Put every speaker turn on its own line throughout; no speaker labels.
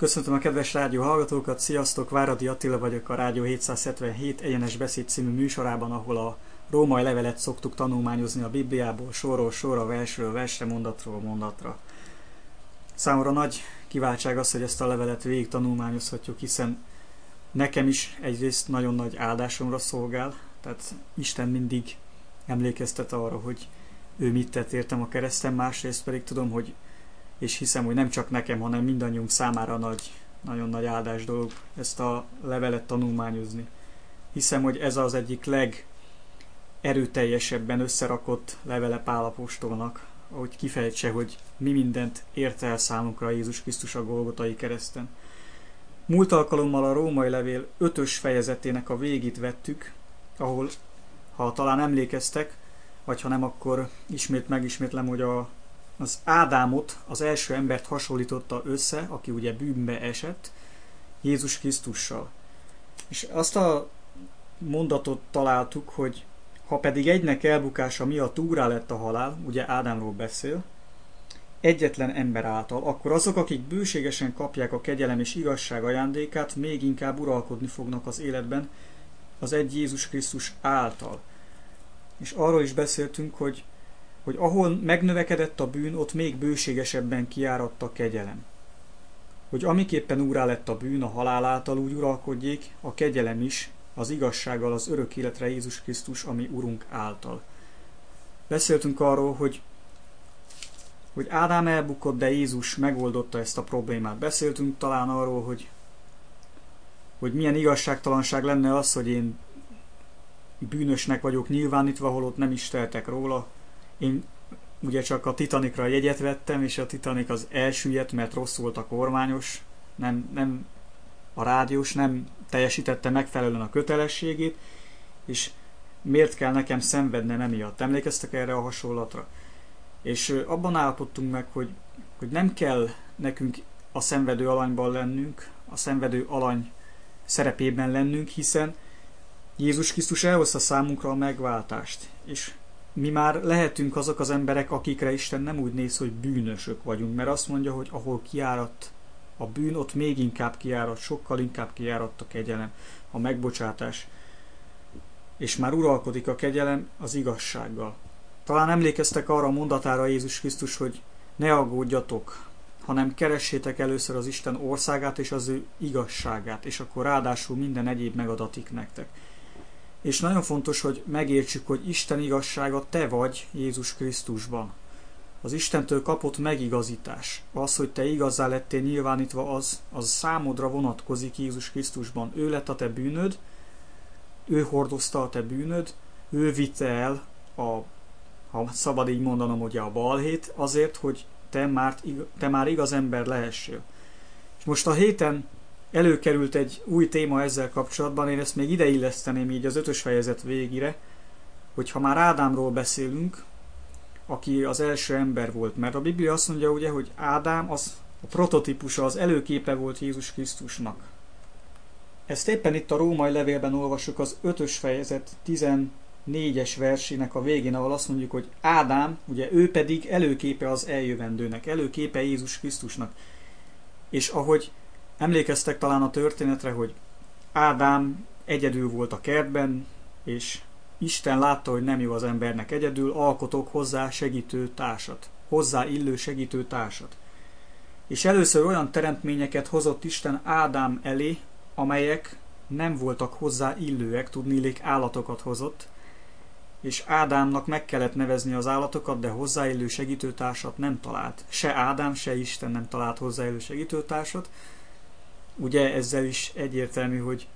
Köszöntöm a kedves rádió hallgatókat, sziasztok! Váradi Attila vagyok a Rádió 777 egyenes beszéd című műsorában, ahol a római levelet szoktuk tanulmányozni a Bibliából, sorról sorra, versről versre, mondatról mondatra. Számomra nagy kiváltság az, hogy ezt a levelet végig tanulmányozhatjuk, hiszen nekem is egyrészt nagyon nagy áldásomra szolgál, tehát Isten mindig emlékeztet arra, hogy ő mit tett értem a kereszten, másrészt pedig tudom, hogy és hiszem, hogy nem csak nekem, hanem mindannyiunk számára nagy, nagyon nagy áldás dolog ezt a levelet tanulmányozni. Hiszem, hogy ez az egyik legerőteljesebben összerakott levele Pálapostolnak, ahogy kifejtse, hogy mi mindent érte el számunkra Jézus Krisztus a Golgotai kereszten. Múlt alkalommal a római levél ötös fejezetének a végét vettük, ahol, ha talán emlékeztek, vagy ha nem, akkor ismét megismétlem, hogy a az Ádámot, az első embert hasonlította össze, aki ugye bűnbe esett, Jézus Krisztussal. És azt a mondatot találtuk, hogy ha pedig egynek elbukása miatt úrá lett a halál, ugye Ádámról beszél, egyetlen ember által, akkor azok, akik bőségesen kapják a kegyelem és igazság ajándékát, még inkább uralkodni fognak az életben az egy Jézus Krisztus által. És arról is beszéltünk, hogy hogy ahol megnövekedett a bűn, ott még bőségesebben kiáradt a kegyelem. Hogy amiképpen úrá lett a bűn a halál által úgy uralkodjék, a kegyelem is, az igazsággal az örök életre Jézus Krisztus, ami Urunk által. Beszéltünk arról, hogy hogy Ádám elbukott, de Jézus megoldotta ezt a problémát. Beszéltünk talán arról, hogy, hogy milyen igazságtalanság lenne az, hogy én bűnösnek vagyok nyilvánítva, holott nem is teltek róla, én ugye csak a Titanicra jegyet vettem, és a Titanic az elsüllyedt, mert rossz volt a kormányos, nem, nem a rádiós nem teljesítette megfelelően a kötelességét, és miért kell nekem szenvednem emiatt? Emlékeztek erre a hasonlatra? És abban állapodtunk meg, hogy, hogy nem kell nekünk a szenvedő alanyban lennünk, a szenvedő alany szerepében lennünk, hiszen Jézus Krisztus elhozta számunkra a megváltást, és mi már lehetünk azok az emberek, akikre Isten nem úgy néz, hogy bűnösök vagyunk, mert azt mondja, hogy ahol kiárat a bűn, ott még inkább kiárat, sokkal inkább kiárat a kegyelem, a megbocsátás, és már uralkodik a kegyelem az igazsággal. Talán emlékeztek arra a mondatára Jézus Krisztus, hogy ne aggódjatok, hanem keressétek először az Isten országát és az ő igazságát, és akkor ráadásul minden egyéb megadatik nektek. És nagyon fontos, hogy megértsük, hogy Isten igazsága te vagy Jézus Krisztusban. Az Istentől kapott megigazítás, az, hogy te igazá lettél nyilvánítva, az, az számodra vonatkozik Jézus Krisztusban. Ő lett a te bűnöd, ő hordozta a te bűnöd, ő vitte el a, ha szabad így mondanom, ugye a balhét, azért, hogy te már, te már igaz ember lehessél. És most a héten előkerült egy új téma ezzel kapcsolatban, én ezt még ideilleszteném így az ötös fejezet végére, hogy ha már Ádámról beszélünk, aki az első ember volt, mert a Biblia azt mondja ugye, hogy Ádám az a prototípusa, az előképe volt Jézus Krisztusnak. Ezt éppen itt a római levélben olvassuk az ötös fejezet 14-es versének a végén, ahol azt mondjuk, hogy Ádám, ugye ő pedig előképe az eljövendőnek, előképe Jézus Krisztusnak. És ahogy Emlékeztek talán a történetre, hogy Ádám egyedül volt a kertben, és Isten látta, hogy nem jó az embernek egyedül, alkotok hozzá segítő társat, hozzá illő segítő társat. És először olyan teremtményeket hozott Isten Ádám elé, amelyek nem voltak hozzá illőek, tudnélék állatokat hozott, és Ádámnak meg kellett nevezni az állatokat, de hozzáillő segítőtársat nem talált. Se Ádám, se Isten nem talált hozzáillő segítőtársat, ugye ezzel is egyértelmű, hogy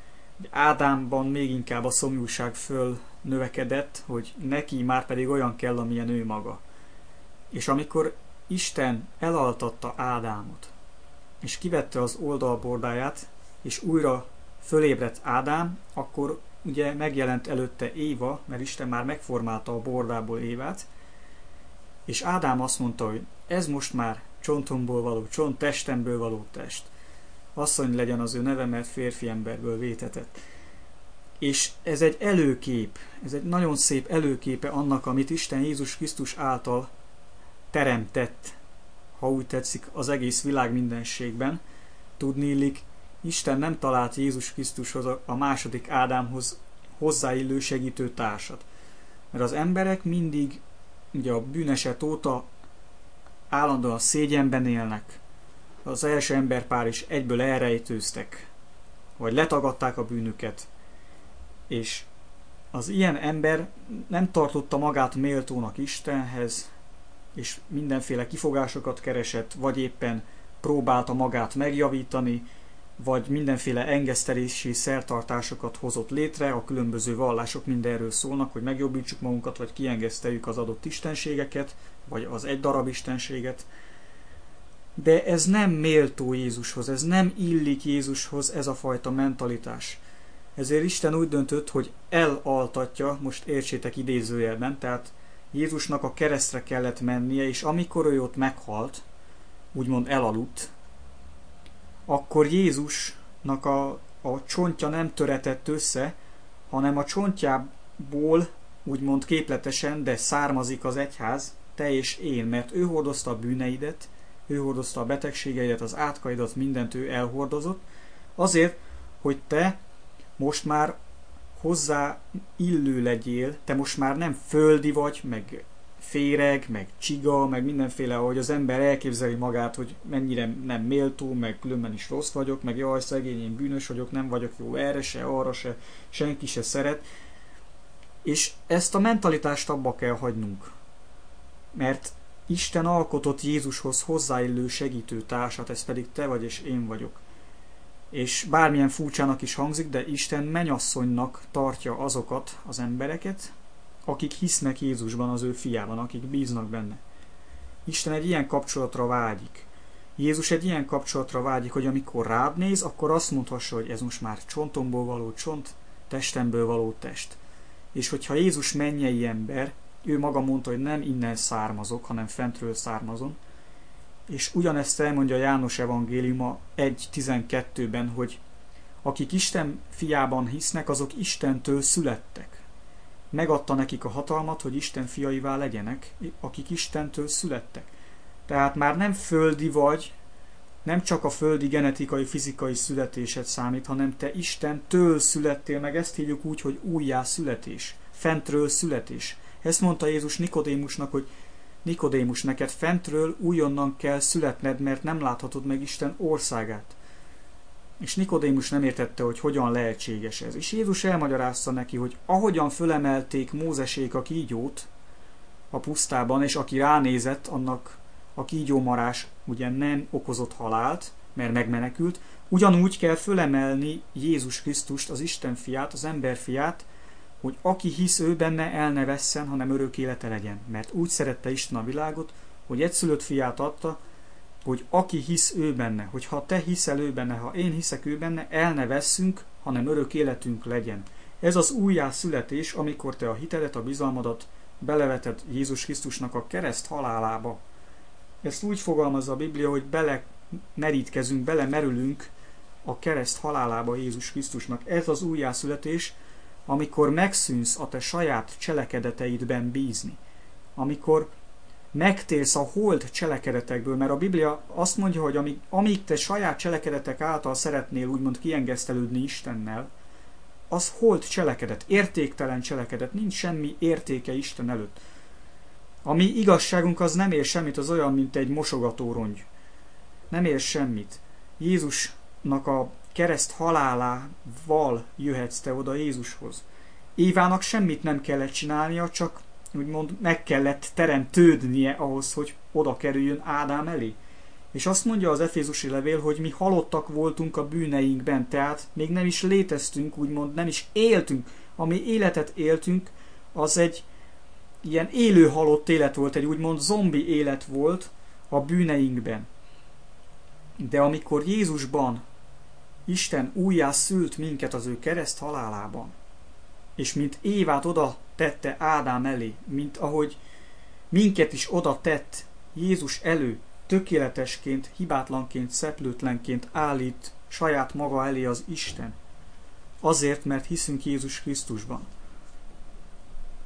Ádámban még inkább a szomjúság föl növekedett, hogy neki már pedig olyan kell, amilyen ő maga. És amikor Isten elaltatta Ádámot, és kivette az oldalbordáját, és újra fölébredt Ádám, akkor ugye megjelent előtte Éva, mert Isten már megformálta a bordából Évát, és Ádám azt mondta, hogy ez most már csontomból való csont, testemből való test asszony legyen az ő neve, mert férfi emberből vétetett. És ez egy előkép, ez egy nagyon szép előképe annak, amit Isten Jézus Krisztus által teremtett, ha úgy tetszik, az egész világ mindenségben, Tudni Isten nem talált Jézus Krisztushoz a második Ádámhoz hozzáillő segítő társat. Mert az emberek mindig ugye a bűneset óta állandóan szégyenben élnek. Az első emberpár is egyből elrejtőztek, vagy letagadták a bűnüket. És az ilyen ember nem tartotta magát méltónak Istenhez, és mindenféle kifogásokat keresett, vagy éppen próbálta magát megjavítani, vagy mindenféle engesztelési szertartásokat hozott létre, a különböző vallások mindenről szólnak, hogy megjobbítsuk magunkat, vagy kiengeszteljük az adott istenségeket, vagy az egy darab istenséget. De ez nem méltó Jézushoz, ez nem illik Jézushoz ez a fajta mentalitás. Ezért Isten úgy döntött, hogy elaltatja, most értsétek idézőjelben, tehát Jézusnak a keresztre kellett mennie, és amikor ő ott meghalt, úgymond elaludt, akkor Jézusnak a, a csontja nem töretett össze, hanem a csontjából, úgymond képletesen, de származik az egyház, te és én, mert ő hordozta a bűneidet, ő hordozta a betegségeidet, az átkaidat, mindent ő elhordozott, azért, hogy te most már hozzá illő legyél, te most már nem földi vagy, meg féreg, meg csiga, meg mindenféle, ahogy az ember elképzeli magát, hogy mennyire nem méltó, meg különben is rossz vagyok, meg jaj, szegény, én bűnös vagyok, nem vagyok jó erre se, arra se, senki se szeret. És ezt a mentalitást abba kell hagynunk. Mert Isten alkotott Jézushoz hozzáillő segítő társat, ez pedig te vagy és én vagyok. És bármilyen furcsának is hangzik, de Isten menyasszonynak tartja azokat az embereket, akik hisznek Jézusban, az ő fiában, akik bíznak benne. Isten egy ilyen kapcsolatra vágyik. Jézus egy ilyen kapcsolatra vágyik, hogy amikor rád néz, akkor azt mondhassa, hogy ez most már csontomból való csont, testemből való test. És hogyha Jézus mennyei ember, ő maga mondta, hogy nem innen származok, hanem fentről származom, és ugyanezt elmondja János evangéliuma 1.12-ben, hogy akik Isten fiában hisznek, azok Istentől születtek megadta nekik a hatalmat, hogy Isten fiaivá legyenek, akik Istentől születtek. Tehát már nem földi vagy, nem csak a földi genetikai, fizikai születésed számít, hanem te Istentől születtél, meg ezt hívjuk úgy, hogy újjá születés, fentről születés. Ezt mondta Jézus Nikodémusnak, hogy Nikodémus, neked fentről újonnan kell születned, mert nem láthatod meg Isten országát. És Nikodémus nem értette, hogy hogyan lehetséges ez. És Jézus elmagyarázta neki, hogy ahogyan fölemelték Mózesék a kígyót a pusztában, és aki ránézett, annak a kígyómarás ugye nem okozott halált, mert megmenekült, ugyanúgy kell fölemelni Jézus Krisztust, az Isten fiát, az ember fiát, hogy aki hisz ő benne, el ne vesszen, hanem örök élete legyen. Mert úgy szerette Isten a világot, hogy egyszülött fiát adta, hogy aki hisz ő benne, hogy ha te hiszel ő benne, ha én hiszek ő benne, el ne vesszünk, hanem örök életünk legyen. Ez az újjászületés, amikor te a hitedet, a bizalmadat beleveted Jézus Krisztusnak a kereszt halálába. Ezt úgy fogalmazza a Biblia, hogy bele merítkezünk, bele merülünk a kereszt halálába Jézus Krisztusnak. Ez az újjászületés, amikor megszűnsz a te saját cselekedeteidben bízni. Amikor megtérsz a hold cselekedetekből, mert a Biblia azt mondja, hogy amíg, amíg te saját cselekedetek által szeretnél úgymond kiengesztelődni Istennel, az hold cselekedet, értéktelen cselekedet, nincs semmi értéke Isten előtt. A mi igazságunk az nem ér semmit, az olyan, mint egy mosogatórongy. Nem ér semmit. Jézusnak a kereszt halálával jöhetsz te oda Jézushoz. Évának semmit nem kellett csinálnia, csak úgymond meg kellett teremtődnie ahhoz, hogy oda kerüljön Ádám elé. És azt mondja az Efézusi levél, hogy mi halottak voltunk a bűneinkben, tehát még nem is léteztünk, úgymond nem is éltünk. Ami életet éltünk, az egy ilyen élő halott élet volt, egy úgymond zombi élet volt a bűneinkben. De amikor Jézusban Isten újjá szült minket az ő kereszt halálában, és mint Évát oda tette Ádám elé, mint ahogy minket is oda tett Jézus elő, tökéletesként, hibátlanként, szeplőtlenként állít saját maga elé az Isten. Azért, mert hiszünk Jézus Krisztusban.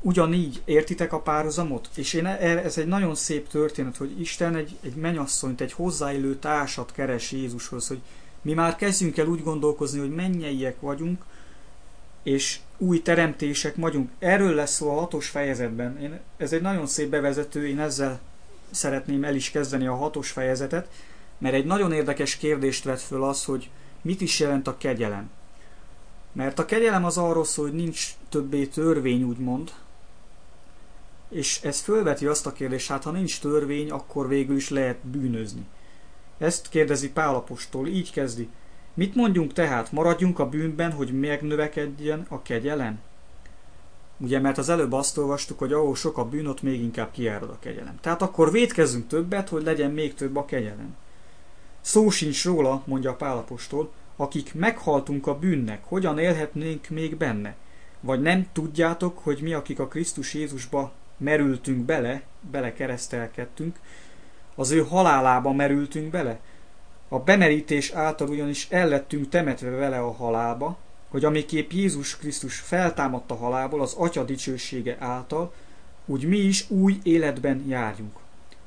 Ugyanígy értitek a párhuzamot? És én, e- ez egy nagyon szép történet, hogy Isten egy, egy menyasszonyt, egy hozzáillő társat keres Jézushoz, hogy mi már kezdjünk el úgy gondolkozni, hogy mennyeiek vagyunk, és új teremtések vagyunk. Erről lesz szó a hatos fejezetben. Én, ez egy nagyon szép bevezető, én ezzel szeretném el is kezdeni a hatos fejezetet, mert egy nagyon érdekes kérdést vet föl az, hogy mit is jelent a kegyelem. Mert a kegyelem az arról szól, hogy nincs többé törvény, úgymond, és ez fölveti azt a kérdést, hát ha nincs törvény, akkor végül is lehet bűnözni. Ezt kérdezi Pálapostól, így kezdi. Mit mondjunk tehát, maradjunk a bűnben, hogy megnövekedjen a kegyelem? Ugye, mert az előbb azt olvastuk, hogy ahol sok a bűn, ott még inkább kiárad a kegyelem. Tehát akkor védkezzünk többet, hogy legyen még több a kegyelem. Szó sincs róla, mondja Pálapostól, akik meghaltunk a bűnnek, hogyan élhetnénk még benne? Vagy nem tudjátok, hogy mi, akik a Krisztus Jézusba merültünk bele, bele keresztelkedtünk, az ő halálába merültünk bele? A bemerítés által ugyanis ellettünk temetve vele a halálba, hogy amiképp Jézus Krisztus feltámadta halálból az Atya dicsősége által, úgy mi is új életben járjunk.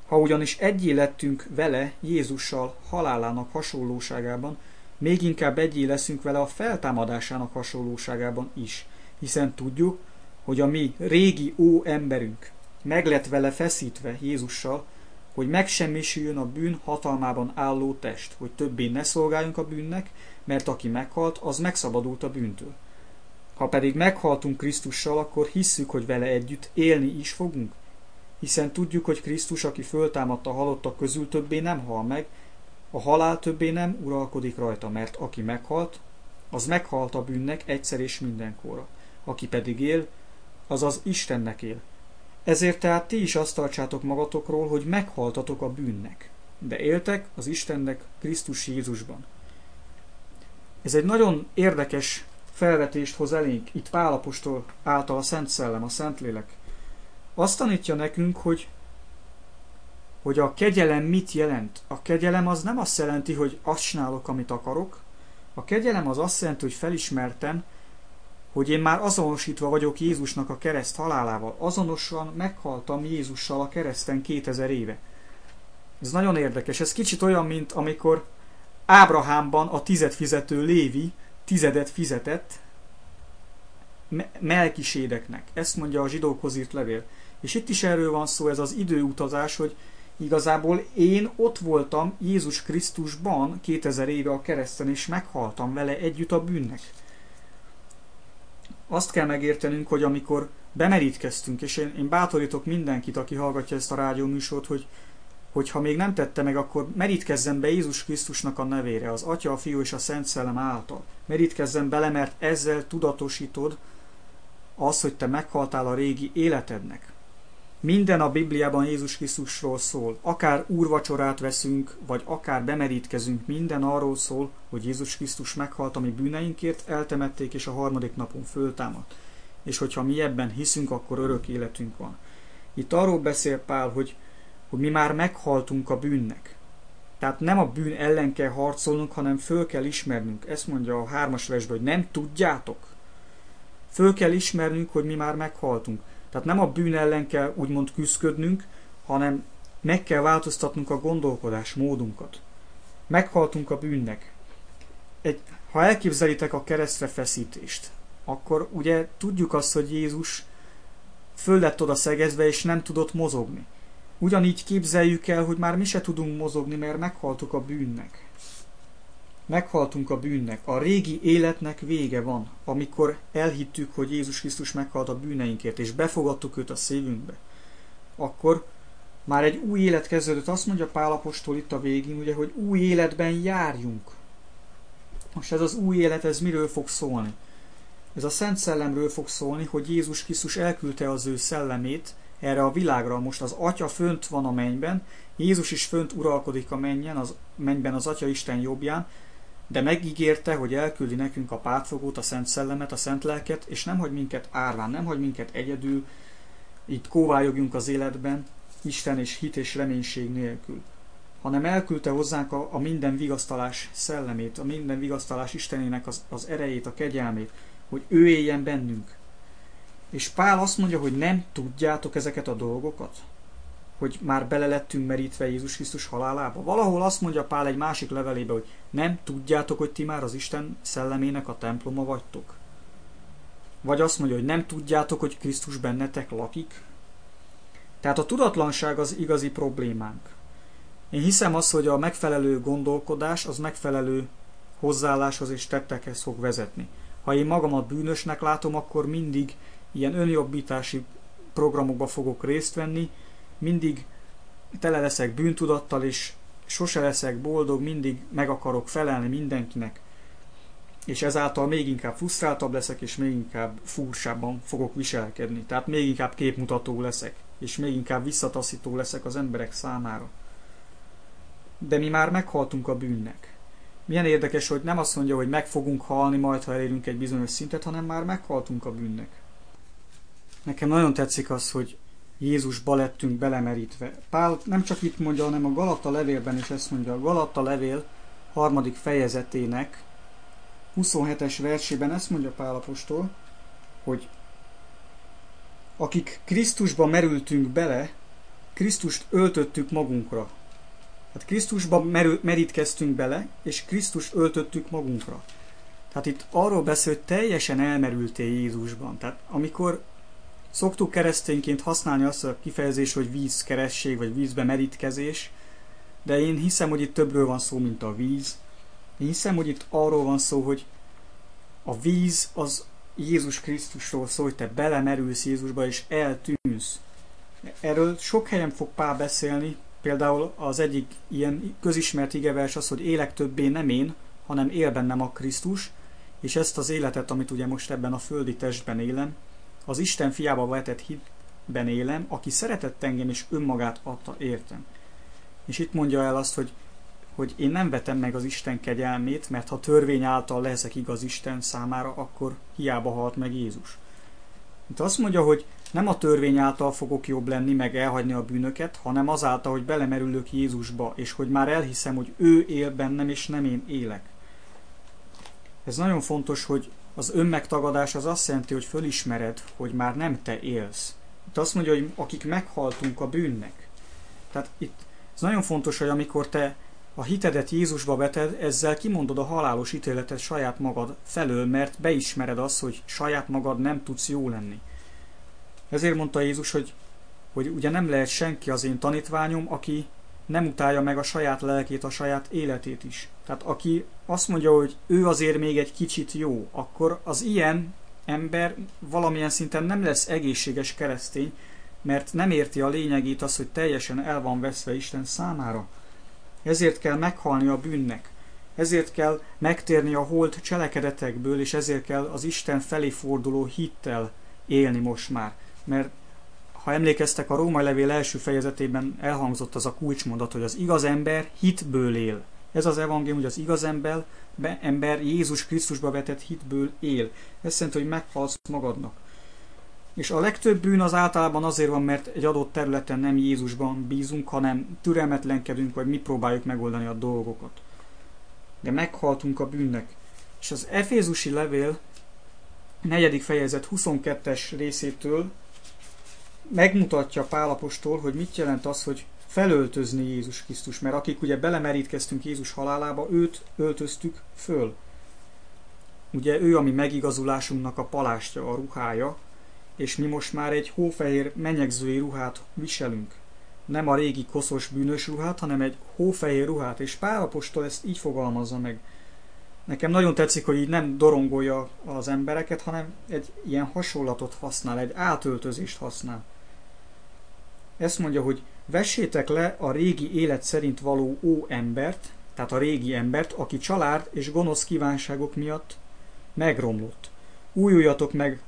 Ha ugyanis egyé lettünk vele Jézussal halálának hasonlóságában, még inkább egyé leszünk vele a feltámadásának hasonlóságában is, hiszen tudjuk, hogy a mi régi ó emberünk meg lett vele feszítve Jézussal, hogy megsemmisüljön a bűn hatalmában álló test, hogy többé ne szolgáljunk a bűnnek, mert aki meghalt, az megszabadult a bűntől. Ha pedig meghaltunk Krisztussal, akkor hisszük, hogy vele együtt élni is fogunk. Hiszen tudjuk, hogy Krisztus, aki föltámadta a halottak közül, többé nem hal meg, a halál többé nem uralkodik rajta, mert aki meghalt, az meghalt a bűnnek egyszer és mindenkorra. Aki pedig él, az az Istennek él. Ezért tehát ti is azt tartsátok magatokról, hogy meghaltatok a bűnnek, de éltek az Istennek Krisztus Jézusban. Ez egy nagyon érdekes felvetést hoz elénk itt Pálapostól által a Szent Szellem, a Szentlélek. Azt tanítja nekünk, hogy hogy a kegyelem mit jelent. A kegyelem az nem azt jelenti, hogy azt csinálok, amit akarok. A kegyelem az azt jelenti, hogy felismertem, hogy én már azonosítva vagyok Jézusnak a kereszt halálával. Azonosan meghaltam Jézussal a kereszten 2000 éve. Ez nagyon érdekes. Ez kicsit olyan, mint amikor Ábrahámban a tized fizető Lévi tizedet fizetett Melkisédeknek. Ezt mondja a zsidókhoz írt levél. És itt is erről van szó, ez az időutazás, hogy igazából én ott voltam Jézus Krisztusban 2000 éve a kereszten, és meghaltam vele együtt a bűnnek azt kell megértenünk, hogy amikor bemerítkeztünk, és én, én bátorítok mindenkit, aki hallgatja ezt a rádióműsort, hogy, hogy ha még nem tette meg, akkor merítkezzen be Jézus Krisztusnak a nevére, az Atya, a Fiú és a Szent Szellem által. Merítkezzen bele, mert ezzel tudatosítod az, hogy te meghaltál a régi életednek. Minden a Bibliában Jézus Krisztusról szól. Akár úrvacsorát veszünk, vagy akár bemerítkezünk, minden arról szól, hogy Jézus Krisztus meghalt a mi bűneinkért, eltemették, és a harmadik napon föltámadt. És hogyha mi ebben hiszünk, akkor örök életünk van. Itt arról beszél Pál, hogy, hogy mi már meghaltunk a bűnnek. Tehát nem a bűn ellen kell harcolnunk, hanem föl kell ismernünk. Ezt mondja a hármas versben, hogy nem tudjátok. Föl kell ismernünk, hogy mi már meghaltunk. Tehát nem a bűn ellen kell úgymond küzdködnünk, hanem meg kell változtatnunk a gondolkodás módunkat. Meghaltunk a bűnnek. Egy, ha elképzelitek a keresztre feszítést, akkor ugye tudjuk azt, hogy Jézus föl lett oda szegezve, és nem tudott mozogni. Ugyanígy képzeljük el, hogy már mi se tudunk mozogni, mert meghaltuk a bűnnek. Meghaltunk a bűnnek. A régi életnek vége van, amikor elhittük, hogy Jézus Krisztus meghalt a bűneinkért, és befogadtuk őt a szívünkbe. Akkor már egy új élet kezdődött. Azt mondja Pálapostól itt a végén, ugye, hogy új életben járjunk. Most ez az új élet, ez miről fog szólni? Ez a Szent Szellemről fog szólni, hogy Jézus Krisztus elküldte az ő szellemét erre a világra. Most az Atya fönt van a mennyben, Jézus is fönt uralkodik a mennyen, az mennyben az Atya Isten jobbján, de megígérte, hogy elküldi nekünk a pártfogót, a Szent Szellemet, a Szent Lelket, és nem hagy minket árván, nem hagy minket egyedül, itt kóvályogjunk az életben, Isten és hit és reménység nélkül, hanem elküldte hozzánk a, a minden vigasztalás szellemét, a minden vigasztalás Istenének az, az erejét, a kegyelmét, hogy ő éljen bennünk. És Pál azt mondja, hogy nem tudjátok ezeket a dolgokat. Hogy már bele lettünk merítve Jézus Krisztus halálába? Valahol azt mondja Pál egy másik levelébe, hogy nem tudjátok, hogy ti már az Isten szellemének a temploma vagytok? Vagy azt mondja, hogy nem tudjátok, hogy Krisztus bennetek lakik? Tehát a tudatlanság az igazi problémánk. Én hiszem azt, hogy a megfelelő gondolkodás az megfelelő hozzáálláshoz és tettekhez fog vezetni. Ha én magamat bűnösnek látom, akkor mindig ilyen önjobbítási programokba fogok részt venni, mindig tele leszek bűntudattal, és sose leszek boldog, mindig meg akarok felelni mindenkinek, és ezáltal még inkább frusztráltabb leszek, és még inkább fúrsábban fogok viselkedni. Tehát még inkább képmutató leszek, és még inkább visszataszító leszek az emberek számára. De mi már meghaltunk a bűnnek. Milyen érdekes, hogy nem azt mondja, hogy meg fogunk halni majd, ha elérünk egy bizonyos szintet, hanem már meghaltunk a bűnnek. Nekem nagyon tetszik az, hogy Jézusba lettünk belemerítve. Pál nem csak itt mondja, hanem a Galata levélben is ezt mondja. A Galata levél harmadik fejezetének 27-es versében ezt mondja Pál apostol, hogy akik Krisztusba merültünk bele, Krisztust öltöttük magunkra. Tehát Krisztusba merül, merítkeztünk bele, és Krisztus öltöttük magunkra. Tehát itt arról beszél, hogy teljesen elmerültél Jézusban. Tehát amikor szoktuk keresztényként használni azt a kifejezést, hogy vízkeresség, vagy vízbe merítkezés, de én hiszem, hogy itt többről van szó, mint a víz. Én hiszem, hogy itt arról van szó, hogy a víz az Jézus Krisztusról szól, hogy te belemerülsz Jézusba, és eltűnsz. Erről sok helyen fog Pál beszélni, Például az egyik ilyen közismert igevers az, hogy élek többé nem én, hanem él bennem a Krisztus, és ezt az életet, amit ugye most ebben a földi testben élem, az Isten fiába vetett hitben élem, aki szeretett engem és önmagát adta értem. És itt mondja el azt, hogy, hogy én nem vetem meg az Isten kegyelmét, mert ha törvény által leszek igaz Isten számára, akkor hiába halt meg Jézus. Itt azt mondja, hogy nem a törvény által fogok jobb lenni, meg elhagyni a bűnöket, hanem azáltal, hogy belemerülök Jézusba, és hogy már elhiszem, hogy ő él bennem, és nem én élek. Ez nagyon fontos, hogy az önmegtagadás az azt jelenti, hogy fölismered, hogy már nem te élsz. Itt azt mondja, hogy akik meghaltunk a bűnnek. Tehát itt ez nagyon fontos, hogy amikor te a hitedet Jézusba veted, ezzel kimondod a halálos ítéletet saját magad felől, mert beismered azt, hogy saját magad nem tudsz jó lenni. Ezért mondta Jézus, hogy, hogy ugye nem lehet senki az én tanítványom, aki nem utálja meg a saját lelkét, a saját életét is. Tehát aki azt mondja, hogy ő azért még egy kicsit jó, akkor az ilyen ember valamilyen szinten nem lesz egészséges keresztény, mert nem érti a lényegét az, hogy teljesen el van veszve Isten számára. Ezért kell meghalni a bűnnek. Ezért kell megtérni a holt cselekedetekből, és ezért kell az Isten felé forduló hittel élni most már mert ha emlékeztek, a római levél első fejezetében elhangzott az a kulcsmondat, hogy az igaz ember hitből él. Ez az evangélium, hogy az igaz ember, be, ember Jézus Krisztusba vetett hitből él. Ez szerint, hogy meghalsz magadnak. És a legtöbb bűn az általában azért van, mert egy adott területen nem Jézusban bízunk, hanem türelmetlenkedünk, vagy mi próbáljuk megoldani a dolgokat. De meghaltunk a bűnnek. És az Efézusi levél negyedik fejezet 22-es részétől megmutatja Pálapostól, hogy mit jelent az, hogy felöltözni Jézus Krisztus, mert akik ugye belemerítkeztünk Jézus halálába, őt öltöztük föl. Ugye ő a mi megigazulásunknak a palástja, a ruhája, és mi most már egy hófehér menyegzői ruhát viselünk. Nem a régi koszos bűnös ruhát, hanem egy hófehér ruhát, és Pálapostól ezt így fogalmazza meg. Nekem nagyon tetszik, hogy így nem dorongolja az embereket, hanem egy ilyen hasonlatot használ, egy átöltözést használ. Ezt mondja, hogy vessétek le a régi élet szerint való ó embert, tehát a régi embert, aki család és gonosz kívánságok miatt megromlott. Újuljatok meg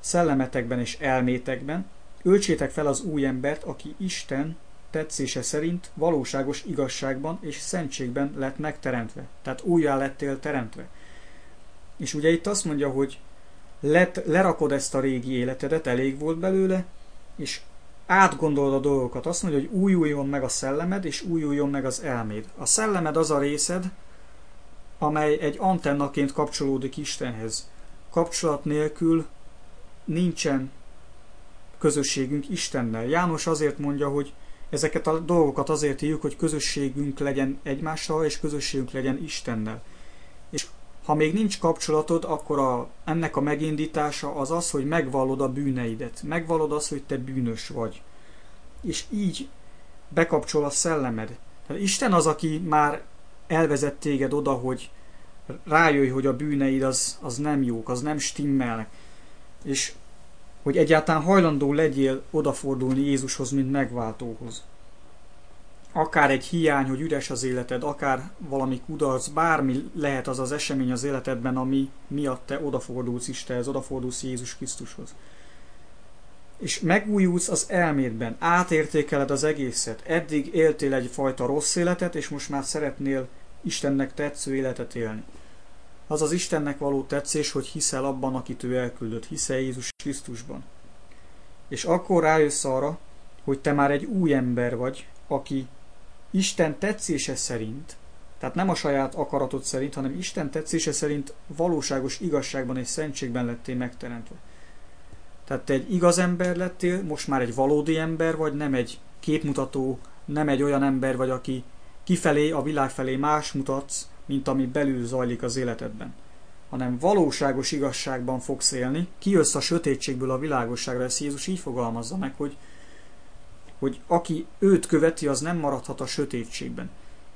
szellemetekben és elmétekben, öltsétek fel az új embert, aki Isten tetszése szerint valóságos igazságban és szentségben lett megteremtve. Tehát újjá lettél teremtve. És ugye itt azt mondja, hogy let, lerakod ezt a régi életedet, elég volt belőle, és átgondolod a dolgokat. Azt mondja, hogy újuljon meg a szellemed, és újuljon meg az elméd. A szellemed az a részed, amely egy antennaként kapcsolódik Istenhez. Kapcsolat nélkül nincsen közösségünk Istennel. János azért mondja, hogy Ezeket a dolgokat azért írjuk, hogy közösségünk legyen egymással, és közösségünk legyen Istennel. Ha még nincs kapcsolatod, akkor a, ennek a megindítása az az, hogy megvallod a bűneidet. Megvallod azt, hogy te bűnös vagy. És így bekapcsol a szellemed. Tehát Isten az, aki már elvezet téged oda, hogy rájöjj, hogy a bűneid az, az nem jók, az nem stimmelnek. És hogy egyáltalán hajlandó legyél odafordulni Jézushoz, mint megváltóhoz. Akár egy hiány, hogy üres az életed, akár valami kudarc, bármi lehet az az esemény az életedben, ami miatt te odafordulsz Istenhez, odafordulsz Jézus Krisztushoz. És megújulsz az elmédben, átértékeled az egészet. Eddig éltél egyfajta rossz életet, és most már szeretnél Istennek tetsző életet élni az az Istennek való tetszés, hogy hiszel abban, akit ő elküldött, hiszel Jézus Krisztusban. És akkor rájössz arra, hogy te már egy új ember vagy, aki Isten tetszése szerint, tehát nem a saját akaratod szerint, hanem Isten tetszése szerint valóságos igazságban és szentségben lettél megteremtve. Tehát te egy igaz ember lettél, most már egy valódi ember vagy, nem egy képmutató, nem egy olyan ember vagy, aki kifelé, a világ felé más mutatsz, mint ami belül zajlik az életedben, hanem valóságos igazságban fogsz élni, kijössz a sötétségből a világosságra, ezt Jézus így fogalmazza meg, hogy, hogy aki őt követi, az nem maradhat a sötétségben.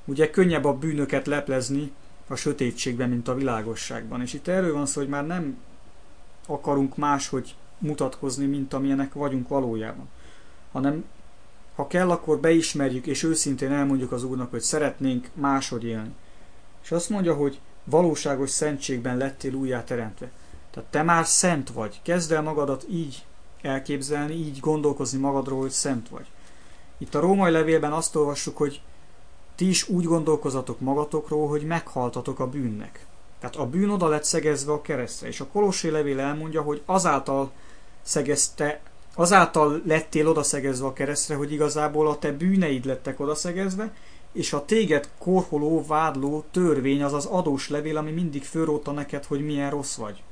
Ugye könnyebb a bűnöket leplezni a sötétségben, mint a világosságban. És itt erről van szó, hogy már nem akarunk máshogy mutatkozni, mint amilyenek vagyunk valójában. Hanem ha kell, akkor beismerjük és őszintén elmondjuk az Úrnak, hogy szeretnénk máshogy élni. És azt mondja, hogy valóságos szentségben lettél újjá teremtve. Tehát te már szent vagy. Kezd el magadat így elképzelni, így gondolkozni magadról, hogy szent vagy. Itt a római levélben azt olvassuk, hogy ti is úgy gondolkozatok magatokról, hogy meghaltatok a bűnnek. Tehát a bűn oda lett szegezve a keresztre, és a Kolossé levél elmondja, hogy azáltal szegezte, azáltal lettél odaszegezve a keresztre, hogy igazából a te bűneid lettek odaszegezve, és a téged korholó, vádló törvény az az adós levél, ami mindig fölróta neked, hogy milyen rossz vagy.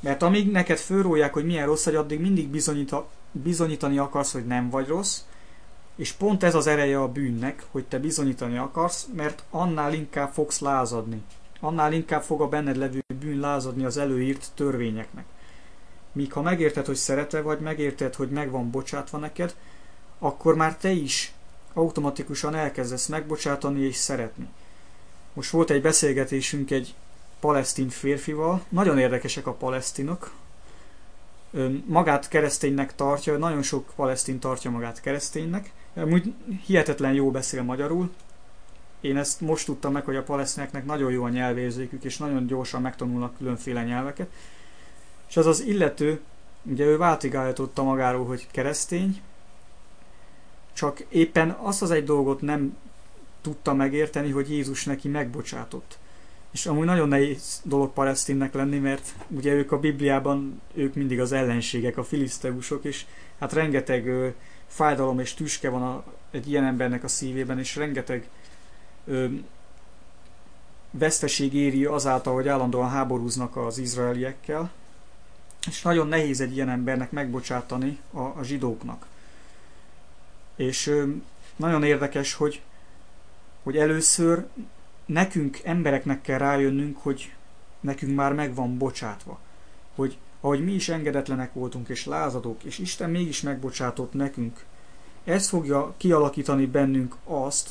Mert amíg neked fölrólják, hogy milyen rossz vagy, addig mindig bizonyita, bizonyítani akarsz, hogy nem vagy rossz, és pont ez az ereje a bűnnek, hogy te bizonyítani akarsz, mert annál inkább fogsz lázadni. Annál inkább fog a benned levő bűn lázadni az előírt törvényeknek. Míg ha megérted, hogy szerete vagy, megérted, hogy meg van bocsátva neked, akkor már te is automatikusan elkezdesz megbocsátani és szeretni. Most volt egy beszélgetésünk egy palesztin férfival, nagyon érdekesek a palesztinok, magát kereszténynek tartja, nagyon sok palesztin tartja magát kereszténynek, úgy hihetetlen jó beszél magyarul, én ezt most tudtam meg, hogy a palesztineknek nagyon jó a nyelvérzékük, és nagyon gyorsan megtanulnak különféle nyelveket. És az az illető, ugye ő váltig állította magáról, hogy keresztény, csak éppen azt az egy dolgot nem tudta megérteni, hogy Jézus neki megbocsátott. És amúgy nagyon nehéz dolog palesztinnek lenni, mert ugye ők a Bibliában, ők mindig az ellenségek, a filiszteusok, és hát rengeteg ö, fájdalom és tüske van a, egy ilyen embernek a szívében, és rengeteg ö, veszteség éri azáltal, hogy állandóan háborúznak az izraeliekkel, és nagyon nehéz egy ilyen embernek megbocsátani a, a zsidóknak. És nagyon érdekes, hogy, hogy először nekünk, embereknek kell rájönnünk, hogy nekünk már meg van bocsátva. Hogy ahogy mi is engedetlenek voltunk és lázadók, és Isten mégis megbocsátott nekünk, ez fogja kialakítani bennünk azt,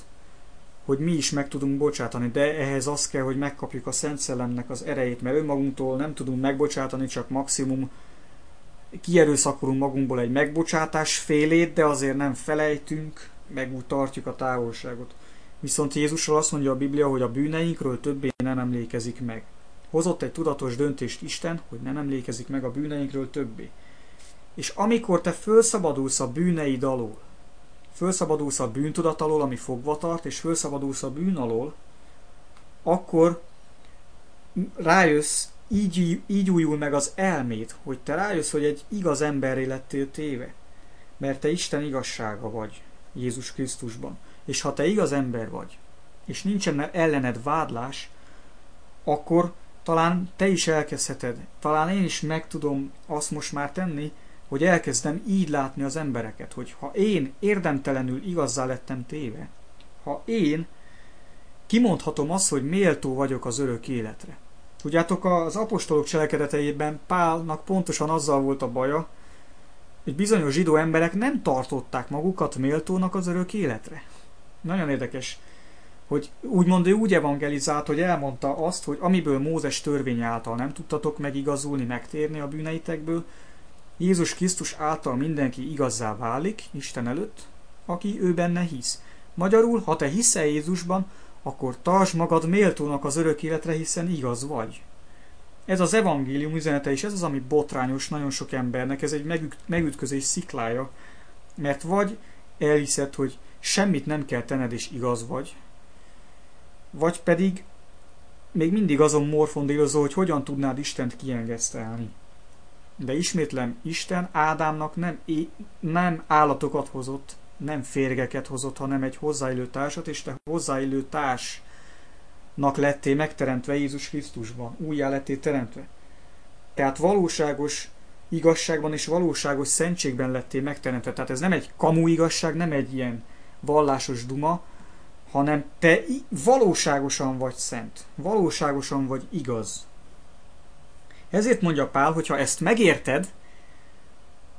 hogy mi is meg tudunk bocsátani, de ehhez az kell, hogy megkapjuk a Szent Szellemnek az erejét, mert önmagunktól nem tudunk megbocsátani, csak maximum kierőszakolunk magunkból egy megbocsátás félét, de azért nem felejtünk, meg úgy tartjuk a távolságot. Viszont Jézusról azt mondja a Biblia, hogy a bűneinkről többé nem emlékezik meg. Hozott egy tudatos döntést Isten, hogy nem emlékezik meg a bűneinkről többé. És amikor te fölszabadulsz a bűneid alól, fölszabadulsz a bűntudat alól, ami fogva tart, és fölszabadulsz a bűn alól, akkor rájössz így, így újul meg az elmét, hogy te rájössz, hogy egy igaz emberré lettél téve. Mert te Isten igazsága vagy Jézus Krisztusban. És ha te igaz ember vagy, és nincsen ellened vádlás, akkor talán te is elkezdheted, talán én is meg tudom azt most már tenni, hogy elkezdem így látni az embereket, hogy ha én érdemtelenül igazzá lettem téve, ha én kimondhatom azt, hogy méltó vagyok az örök életre. Tudjátok, az apostolok cselekedeteiben Pálnak pontosan azzal volt a baja, hogy bizonyos zsidó emberek nem tartották magukat méltónak az örök életre. Nagyon érdekes, hogy úgymond ő úgy evangelizált, hogy elmondta azt, hogy amiből Mózes törvény által nem tudtatok megigazulni, megtérni a bűneitekből, Jézus Krisztus által mindenki igazzá válik Isten előtt, aki ő benne hisz. Magyarul, ha te hiszel Jézusban, akkor tartsd magad méltónak az örök életre, hiszen igaz vagy. Ez az evangélium üzenete, és ez az, ami botrányos nagyon sok embernek, ez egy megüt, megütközés sziklája, mert vagy elhiszed, hogy semmit nem kell tenned, és igaz vagy, vagy pedig még mindig azon morfondírozó, hogy hogyan tudnád Istent kiengesztelni. De ismétlem, Isten Ádámnak nem, nem állatokat hozott, nem férgeket hozott, hanem egy hozzáillő társat, és te hozzáillő társnak lettél megteremtve Jézus Krisztusban, újjá lettél teremtve. Tehát valóságos igazságban és valóságos szentségben lettél megteremtve. Tehát ez nem egy kamu igazság, nem egy ilyen vallásos duma, hanem te valóságosan vagy szent, valóságosan vagy igaz. Ezért mondja Pál, hogy ha ezt megérted,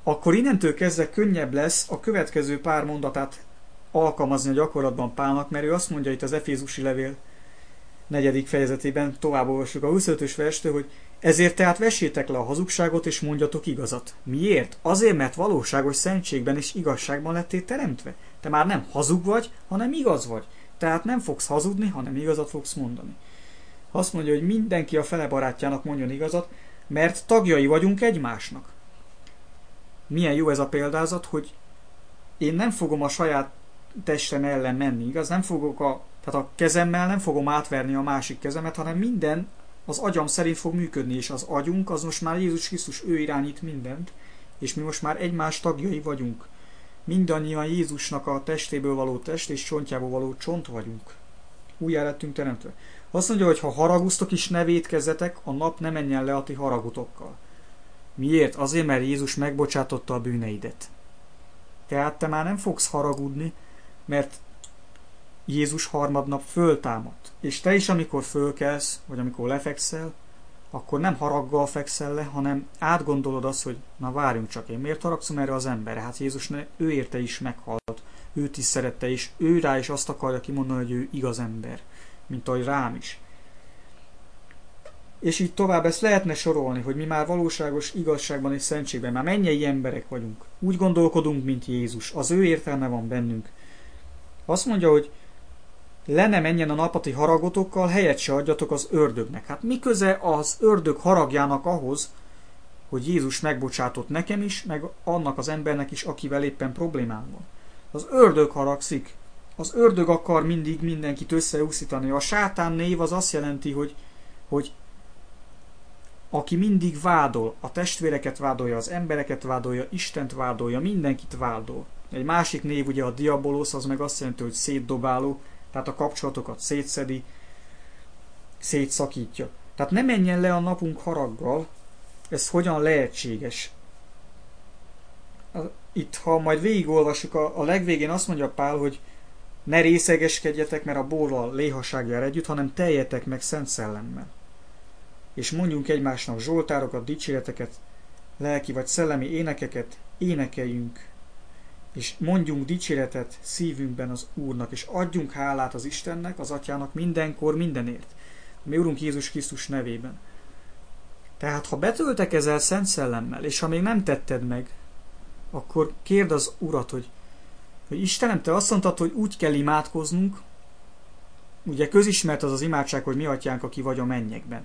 akkor innentől kezdve könnyebb lesz a következő pár mondatát alkalmazni a gyakorlatban Pálnak, mert ő azt mondja itt az Efézusi levél negyedik fejezetében, tovább olvassuk a 25-ös verstől, hogy ezért tehát vessétek le a hazugságot, és mondjatok igazat. Miért? Azért, mert valóságos szentségben és igazságban lettél teremtve. Te már nem hazug vagy, hanem igaz vagy. Tehát nem fogsz hazudni, hanem igazat fogsz mondani. Azt mondja, hogy mindenki a fele barátjának mondjon igazat, mert tagjai vagyunk egymásnak. Milyen jó ez a példázat, hogy én nem fogom a saját testem ellen menni, igaz? Nem fogok a, tehát a kezemmel nem fogom átverni a másik kezemet, hanem minden az agyam szerint fog működni, és az agyunk az most már Jézus Krisztus, ő irányít mindent, és mi most már egymás tagjai vagyunk. Mindannyian Jézusnak a testéből való test és csontjából való csont vagyunk. Újjá lettünk teremtve. Azt mondja, hogy ha haragusztok is ne védkezzetek, a nap ne menjen le a ti haragutokkal. Miért? Azért, mert Jézus megbocsátotta a bűneidet. Tehát te már nem fogsz haragudni, mert Jézus harmadnap föltámadt. És te is, amikor fölkelsz, vagy amikor lefekszel, akkor nem haraggal fekszel le, hanem átgondolod azt, hogy na várjunk csak, én miért haragszom erre az emberre? Hát Jézus ne, ő érte is meghalt, őt is szerette, és ő rá is azt akarja kimondani, hogy ő igaz ember, mint ahogy rám is. És így tovább ezt lehetne sorolni, hogy mi már valóságos igazságban és szentségben, már mennyei emberek vagyunk. Úgy gondolkodunk, mint Jézus. Az ő értelme van bennünk. Azt mondja, hogy le ne menjen a napati haragotokkal, helyet se adjatok az ördögnek. Hát mi köze az ördög haragjának ahhoz, hogy Jézus megbocsátott nekem is, meg annak az embernek is, akivel éppen problémám van. Az ördög haragszik. Az ördög akar mindig mindenkit összeúszítani. A sátán név az azt jelenti, hogy, hogy aki mindig vádol, a testvéreket vádolja, az embereket vádolja, Istent vádolja, mindenkit vádol. Egy másik név ugye a diabolosz, az meg azt jelenti, hogy szétdobáló, tehát a kapcsolatokat szétszedi, szétszakítja. Tehát ne menjen le a napunk haraggal, ez hogyan lehetséges. Itt, ha majd végigolvassuk, a, a legvégén azt mondja Pál, hogy ne részegeskedjetek, mert a borral léhaság együtt, hanem teljetek meg szent szellemmel. És mondjunk egymásnak zsoltárokat, dicséreteket, lelki vagy szellemi énekeket, énekeljünk és mondjunk dicséretet szívünkben az Úrnak, és adjunk hálát az Istennek, az Atyának mindenkor, mindenért. A mi Úrunk Jézus Krisztus nevében. Tehát, ha betöltekezel Szent Szellemmel, és ha még nem tetted meg, akkor kérd az Urat, hogy, hogy Istenem, te azt mondtad, hogy úgy kell imádkoznunk, ugye közismert az az imádság, hogy mi atyánk, aki vagy a mennyekben.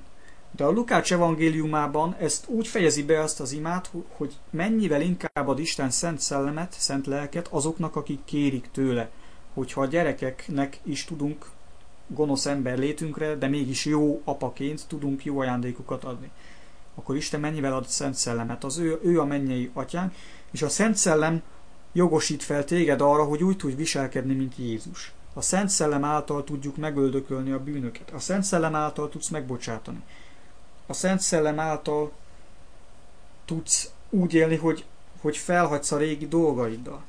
De a Lukács evangéliumában ezt úgy fejezi be azt az imát, hogy mennyivel inkább ad Isten szent szellemet, szent lelket azoknak, akik kérik tőle. Hogyha a gyerekeknek is tudunk gonosz ember létünkre, de mégis jó apaként tudunk jó ajándékokat adni. Akkor Isten mennyivel ad szent szellemet? Az ő, ő a mennyei atyánk, és a szent szellem jogosít fel téged arra, hogy úgy tudj viselkedni, mint Jézus. A Szent Szellem által tudjuk megöldökölni a bűnöket. A Szent Szellem által tudsz megbocsátani a Szent Szellem által tudsz úgy élni, hogy hogy felhagysz a régi dolgaiddal.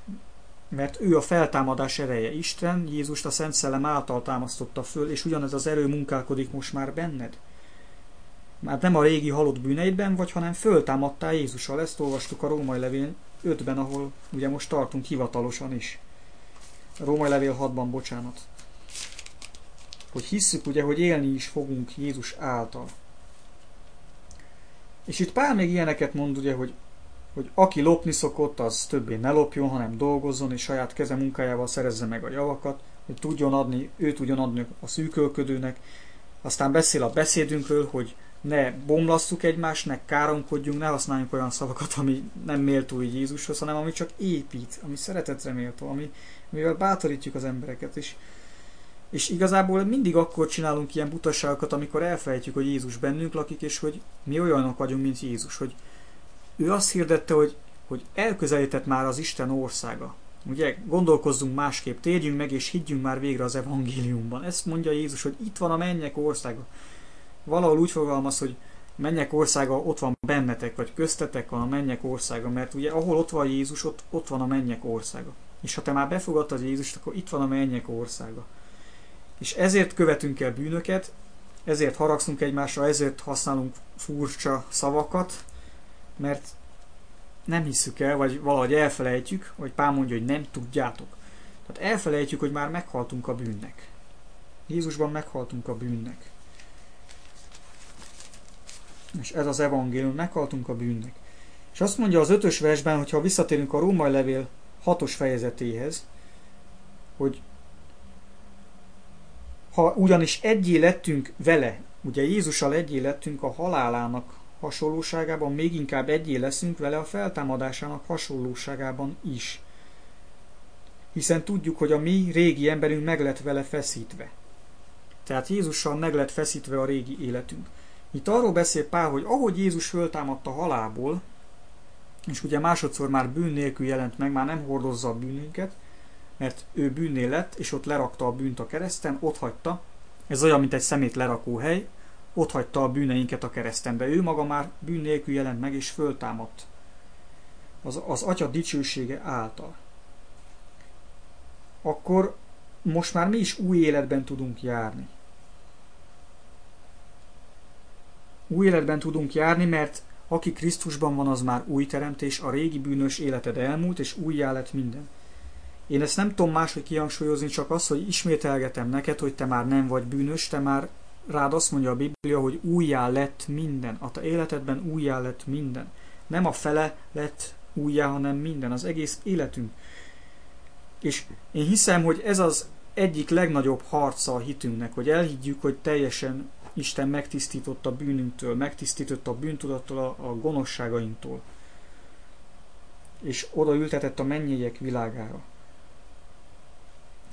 Mert ő a feltámadás ereje. Isten Jézust a Szent Szellem által támasztotta föl, és ugyanez az erő munkálkodik most már benned. Már nem a régi halott bűneidben vagy, hanem föltámadtál Jézussal. Ezt olvastuk a római levél 5-ben, ahol ugye most tartunk hivatalosan is. A római levél 6-ban, bocsánat. Hogy hisszük ugye, hogy élni is fogunk Jézus által. És itt Pál még ilyeneket mond, ugye, hogy, hogy aki lopni szokott, az többé ne lopjon, hanem dolgozzon, és saját keze munkájával szerezze meg a javakat, hogy tudjon adni, ő tudjon adni a szűkölködőnek. Aztán beszél a beszédünkről, hogy ne bomlasszuk egymást, ne káromkodjunk, ne használjunk olyan szavakat, ami nem méltó így Jézushoz, hanem ami csak épít, ami szeretetre méltó, ami, amivel bátorítjuk az embereket. És, és igazából mindig akkor csinálunk ilyen butasságokat, amikor elfelejtjük, hogy Jézus bennünk lakik, és hogy mi olyanok vagyunk, mint Jézus, hogy ő azt hirdette, hogy, hogy elközelített már az Isten országa. Ugye gondolkozzunk másképp, térjünk meg és higgyünk már végre az evangéliumban. Ezt mondja Jézus, hogy itt van a mennyek országa valahol úgy fogalmaz, hogy mennyek országa ott van bennetek, vagy köztetek van a mennyek országa, mert ugye ahol ott van Jézus, ott, ott van a mennyek országa. És ha te már befogadtad Jézust, akkor itt van a mennyek országa. És ezért követünk el bűnöket, ezért haragszunk egymásra, ezért használunk furcsa szavakat, mert nem hisszük el, vagy valahogy elfelejtjük, vagy Pál mondja, hogy nem tudjátok. Tehát elfelejtjük, hogy már meghaltunk a bűnnek. Jézusban meghaltunk a bűnnek. És ez az evangélium, meghaltunk a bűnnek. És azt mondja az ötös versben, hogyha visszatérünk a római levél hatos fejezetéhez, hogy ha ugyanis egyé lettünk vele, ugye Jézussal egyé lettünk a halálának hasonlóságában, még inkább egyé leszünk vele a feltámadásának hasonlóságában is. Hiszen tudjuk, hogy a mi régi emberünk meg lett vele feszítve. Tehát Jézussal meg lett feszítve a régi életünk. Itt arról beszél Pál, hogy ahogy Jézus föltámadta halából, és ugye másodszor már bűn nélkül jelent meg, már nem hordozza a bűnünket, mert ő bűnné lett, és ott lerakta a bűnt a kereszten, ott hagyta, ez olyan, mint egy szemét lerakó hely, ott hagyta a bűneinket a keresztenbe. Ő maga már bűn nélkül jelent meg, és föltámadt az, az Atya dicsősége által. Akkor most már mi is új életben tudunk járni. Új életben tudunk járni, mert aki Krisztusban van, az már új teremtés, a régi bűnös életed elmúlt, és újjá lett minden. Én ezt nem tudom máshogy kihangsúlyozni, csak az, hogy ismételgetem neked, hogy te már nem vagy bűnös, te már rád azt mondja a Biblia, hogy újjá lett minden. A te életedben újjá lett minden. Nem a fele lett újjá, hanem minden, az egész életünk. És én hiszem, hogy ez az egyik legnagyobb harca a hitünknek, hogy elhiggyük, hogy teljesen Isten megtisztította bűnünktől, megtisztította a bűntudattól, a, a gonoszságainktól. És oda ültetett a mennyélyek világára.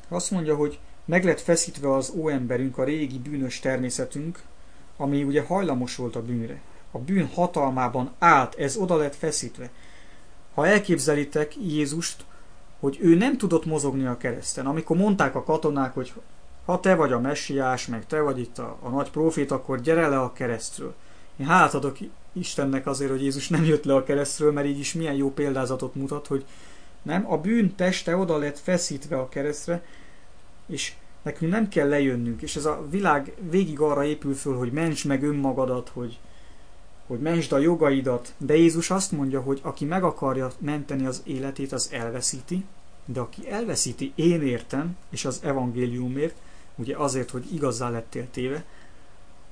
Azt mondja, hogy meg lett feszítve az óemberünk, a régi bűnös természetünk, ami ugye hajlamos volt a bűnre. A bűn hatalmában állt, ez oda lett feszítve. Ha elképzelitek Jézust, hogy ő nem tudott mozogni a kereszten, amikor mondták a katonák, hogy ha te vagy a messiás, meg te vagy itt a, a nagy profét, akkor gyere le a keresztről. Én hát adok Istennek azért, hogy Jézus nem jött le a keresztről, mert így is milyen jó példázatot mutat, hogy nem, a bűn teste oda lett feszítve a keresztre, és nekünk nem kell lejönnünk, és ez a világ végig arra épül föl, hogy mentsd meg önmagadat, hogy, hogy mentsd a jogaidat, de Jézus azt mondja, hogy aki meg akarja menteni az életét, az elveszíti, de aki elveszíti én értem, és az evangéliumért, ugye azért, hogy igazzá lettél téve,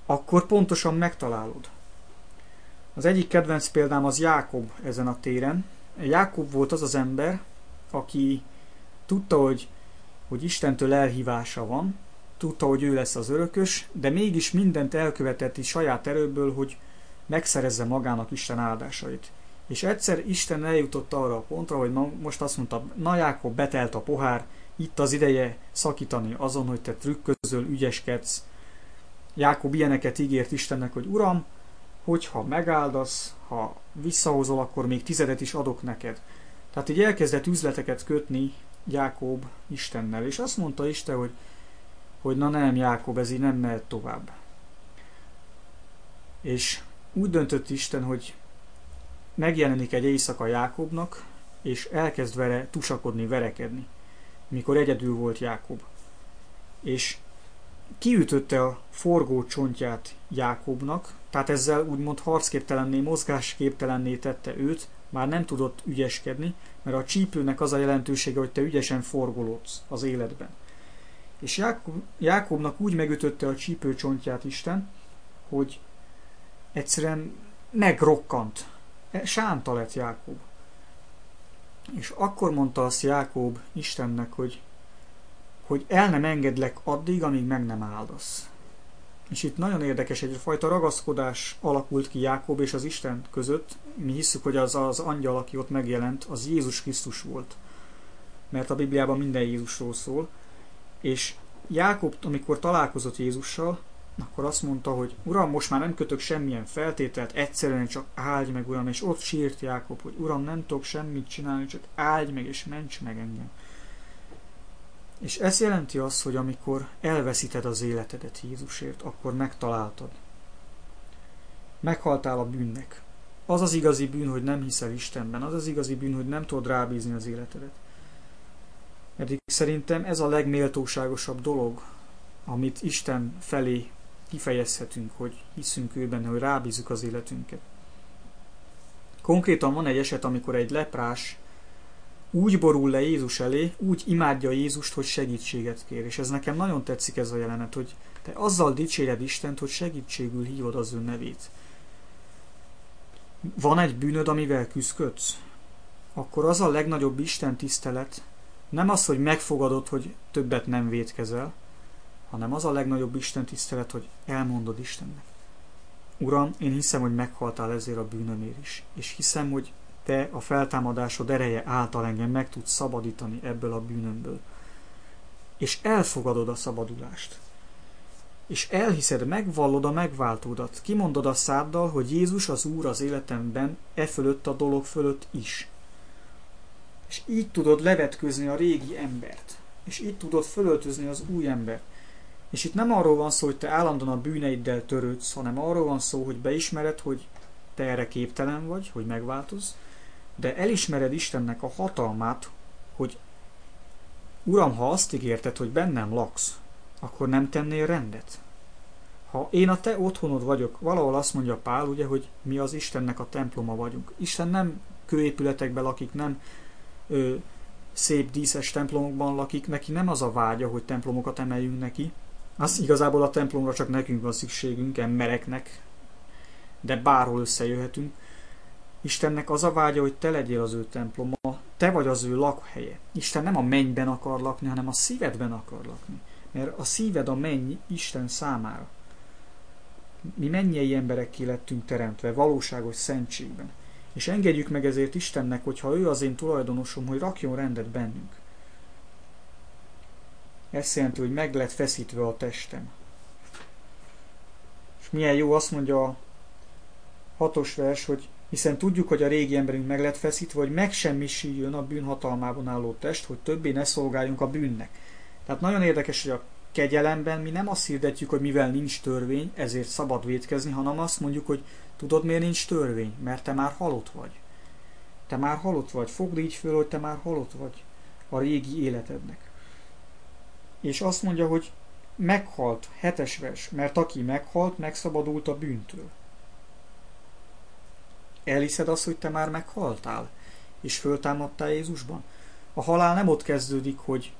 akkor pontosan megtalálod. Az egyik kedvenc példám az Jákob ezen a téren. Jákob volt az az ember, aki tudta, hogy, hogy Istentől elhívása van, tudta, hogy ő lesz az örökös, de mégis mindent elkövetett is saját erőből, hogy megszerezze magának Isten áldásait. És egyszer Isten eljutott arra a pontra, hogy most azt mondta, na Jákob, betelt a pohár, itt az ideje szakítani azon, hogy te trükközöl, ügyeskedsz. Jákob ilyeneket ígért Istennek, hogy Uram, hogyha megáldasz, ha visszahozol, akkor még tizedet is adok neked. Tehát így elkezdett üzleteket kötni Jákob Istennel, és azt mondta Isten, hogy, hogy na nem, Jákob, ez így nem mehet tovább. És úgy döntött Isten, hogy megjelenik egy éjszaka Jákobnak, és elkezd vele tusakodni, verekedni, mikor egyedül volt Jákob. És kiütötte a forgó csontját Jákobnak, tehát ezzel úgymond harcképtelenné, mozgásképtelenné tette őt, már nem tudott ügyeskedni, mert a csípőnek az a jelentősége, hogy te ügyesen forgolódsz az életben. És Jákob, Jákobnak úgy megütötte a csípőcsontját Isten, hogy egyszerűen megrokkant. E, sánta lett Jákob. És akkor mondta azt Jákob Istennek, hogy, hogy el nem engedlek addig, amíg meg nem áldasz. És itt nagyon érdekes, egyfajta ragaszkodás alakult ki Jákob és az Isten között. Mi hiszük, hogy az az angyal, aki ott megjelent, az Jézus Krisztus volt. Mert a Bibliában minden Jézusról szól. És Jákob, amikor találkozott Jézussal, akkor azt mondta, hogy Uram, most már nem kötök semmilyen feltételt, egyszerűen csak áldj meg, Uram, és ott sírt Jákob, hogy Uram, nem tudok semmit csinálni, csak áldj meg, és ments meg engem. És ez jelenti azt, hogy amikor elveszíted az életedet Jézusért, akkor megtaláltad. Meghaltál a bűnnek. Az az igazi bűn, hogy nem hiszel Istenben, az az igazi bűn, hogy nem tudod rábízni az életedet. Eddig szerintem ez a legméltóságosabb dolog, amit Isten felé kifejezhetünk, hogy hiszünk ő benne, hogy rábízunk az életünket. Konkrétan van egy eset, amikor egy leprás úgy borul le Jézus elé, úgy imádja Jézust, hogy segítséget kér. És ez nekem nagyon tetszik ez a jelenet, hogy te azzal dicséred Istent, hogy segítségül hívod az ő nevét. Van egy bűnöd, amivel küzdködsz? Akkor az a legnagyobb Isten tisztelet, nem az, hogy megfogadod, hogy többet nem védkezel, hanem az a legnagyobb Isten tisztelet, hogy elmondod Istennek. Uram, én hiszem, hogy meghaltál ezért a bűnömért is, és hiszem, hogy te a feltámadásod ereje által engem meg tudsz szabadítani ebből a bűnömből. És elfogadod a szabadulást. És elhiszed, megvallod a megváltódat. Kimondod a száddal, hogy Jézus az Úr az életemben, e fölött a dolog fölött is. És így tudod levetközni a régi embert. És így tudod fölöltözni az új embert. És itt nem arról van szó, hogy te állandóan a bűneiddel törődsz, hanem arról van szó, hogy beismered, hogy te erre képtelen vagy, hogy megváltoz, de elismered Istennek a hatalmát, hogy Uram, ha azt ígérted, hogy bennem laksz, akkor nem tennél rendet? Ha én a te otthonod vagyok, valahol azt mondja Pál, ugye, hogy mi az Istennek a temploma vagyunk. Isten nem kőépületekben lakik, nem ö, szép díszes templomokban lakik, neki nem az a vágya, hogy templomokat emeljünk neki. Az igazából a templomra csak nekünk van szükségünk, embereknek, de bárhol összejöhetünk. Istennek az a vágya, hogy te legyél az ő temploma, te vagy az ő lakhelye. Isten nem a mennyben akar lakni, hanem a szívedben akar lakni. Mert a szíved a menny Isten számára. Mi mennyei emberek lettünk teremtve, valóságos szentségben. És engedjük meg ezért Istennek, hogyha ő az én tulajdonosom, hogy rakjon rendet bennünk. Ez jelenti, hogy meg lett feszítve a testem. És milyen jó azt mondja a hatos vers, hogy hiszen tudjuk, hogy a régi emberünk meg lett feszítve, hogy megsemmisüljön a bűnhatalmában álló test, hogy többé ne szolgáljunk a bűnnek. Tehát nagyon érdekes, hogy a kegyelemben mi nem azt hirdetjük, hogy mivel nincs törvény, ezért szabad védkezni, hanem azt mondjuk, hogy tudod miért nincs törvény? Mert te már halott vagy. Te már halott vagy. Fogd így föl, hogy te már halott vagy a régi életednek. És azt mondja, hogy meghalt, hetes vers, mert aki meghalt, megszabadult a bűntől. Elhiszed azt, hogy te már meghaltál, és föltámadtál Jézusban? A halál nem ott kezdődik, hogy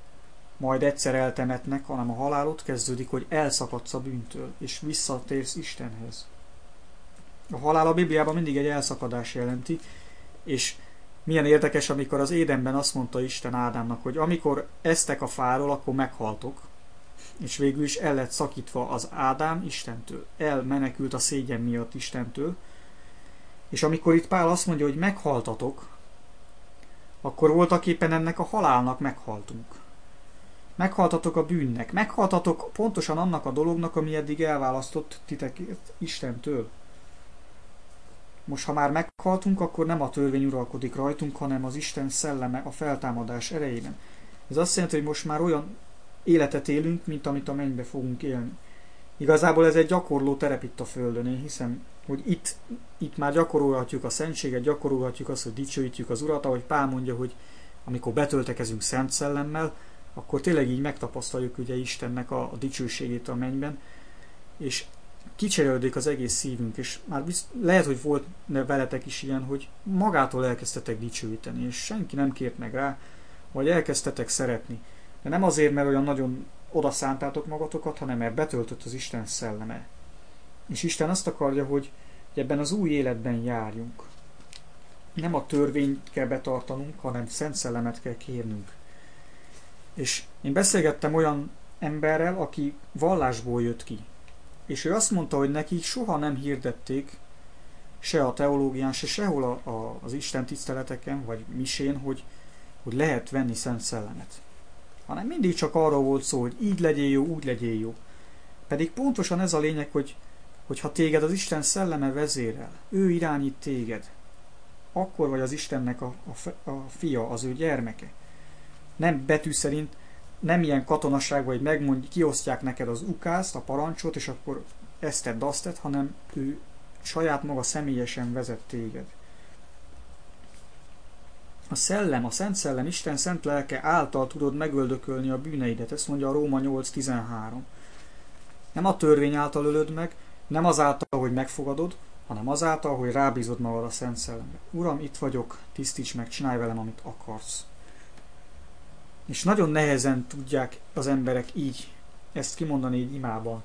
majd egyszer eltemetnek, hanem a halál ott kezdődik, hogy elszakadsz a bűntől, és visszatérsz Istenhez. A halál a Bibliában mindig egy elszakadás jelenti, és milyen érdekes, amikor az édenben azt mondta Isten Ádámnak, hogy amikor eztek a fáról, akkor meghaltok, és végül is el lett szakítva az Ádám Istentől. Elmenekült a szégyen miatt Istentől, és amikor itt Pál azt mondja, hogy meghaltatok, akkor voltak éppen ennek a halálnak meghaltunk. Meghaltatok a bűnnek, meghaltatok pontosan annak a dolognak, ami eddig elválasztott titeket Istentől. Most, ha már meghaltunk, akkor nem a törvény uralkodik rajtunk, hanem az Isten szelleme a feltámadás erejében. Ez azt jelenti, hogy most már olyan életet élünk, mint amit a mennybe fogunk élni. Igazából ez egy gyakorló terep itt a Földön, én hiszem, hogy itt, itt már gyakorolhatjuk a szentséget, gyakorolhatjuk azt, hogy dicsőítjük az Urat, ahogy Pál mondja, hogy amikor betöltekezünk Szent Szellemmel, akkor tényleg így megtapasztaljuk ugye Istennek a, a dicsőségét a mennyben, és kicserélődik az egész szívünk, és már bizt, lehet, hogy volt veletek is ilyen, hogy magától elkezdtetek dicsőíteni, és senki nem kért meg rá, vagy elkezdtetek szeretni. De nem azért, mert olyan nagyon oda szántátok magatokat, hanem mert betöltött az Isten szelleme. És Isten azt akarja, hogy ebben az új életben járjunk. Nem a törvényt kell betartanunk, hanem szent szellemet kell kérnünk. És én beszélgettem olyan emberrel, aki vallásból jött ki. És ő azt mondta, hogy neki soha nem hirdették se a teológián, se sehol a, a, az Isten tiszteleteken, vagy misén, hogy, hogy lehet venni szent szellemet. Hanem mindig csak arról volt szó, hogy így legyél jó, úgy legyél jó. Pedig pontosan ez a lényeg, hogy, hogy ha téged az Isten szelleme vezérel, ő irányít téged, akkor vagy az Istennek a, a, a fia, az ő gyermeke. Nem betű szerint, nem ilyen katonaság, vagy megmondj, kiosztják neked az ukázt, a parancsot, és akkor ezt tedd, azt tedd, hanem ő saját maga személyesen vezet téged. A szellem, a Szent Szellem, Isten szent lelke által tudod megöldökölni a bűneidet. Ezt mondja a Róma 8.13. Nem a törvény által ölöd meg, nem azáltal, hogy megfogadod, hanem azáltal, hogy rábízod magad a Szent Szellembe. Uram, itt vagyok, tisztíts meg, csinálj velem, amit akarsz. És nagyon nehezen tudják az emberek így ezt kimondani egy imában.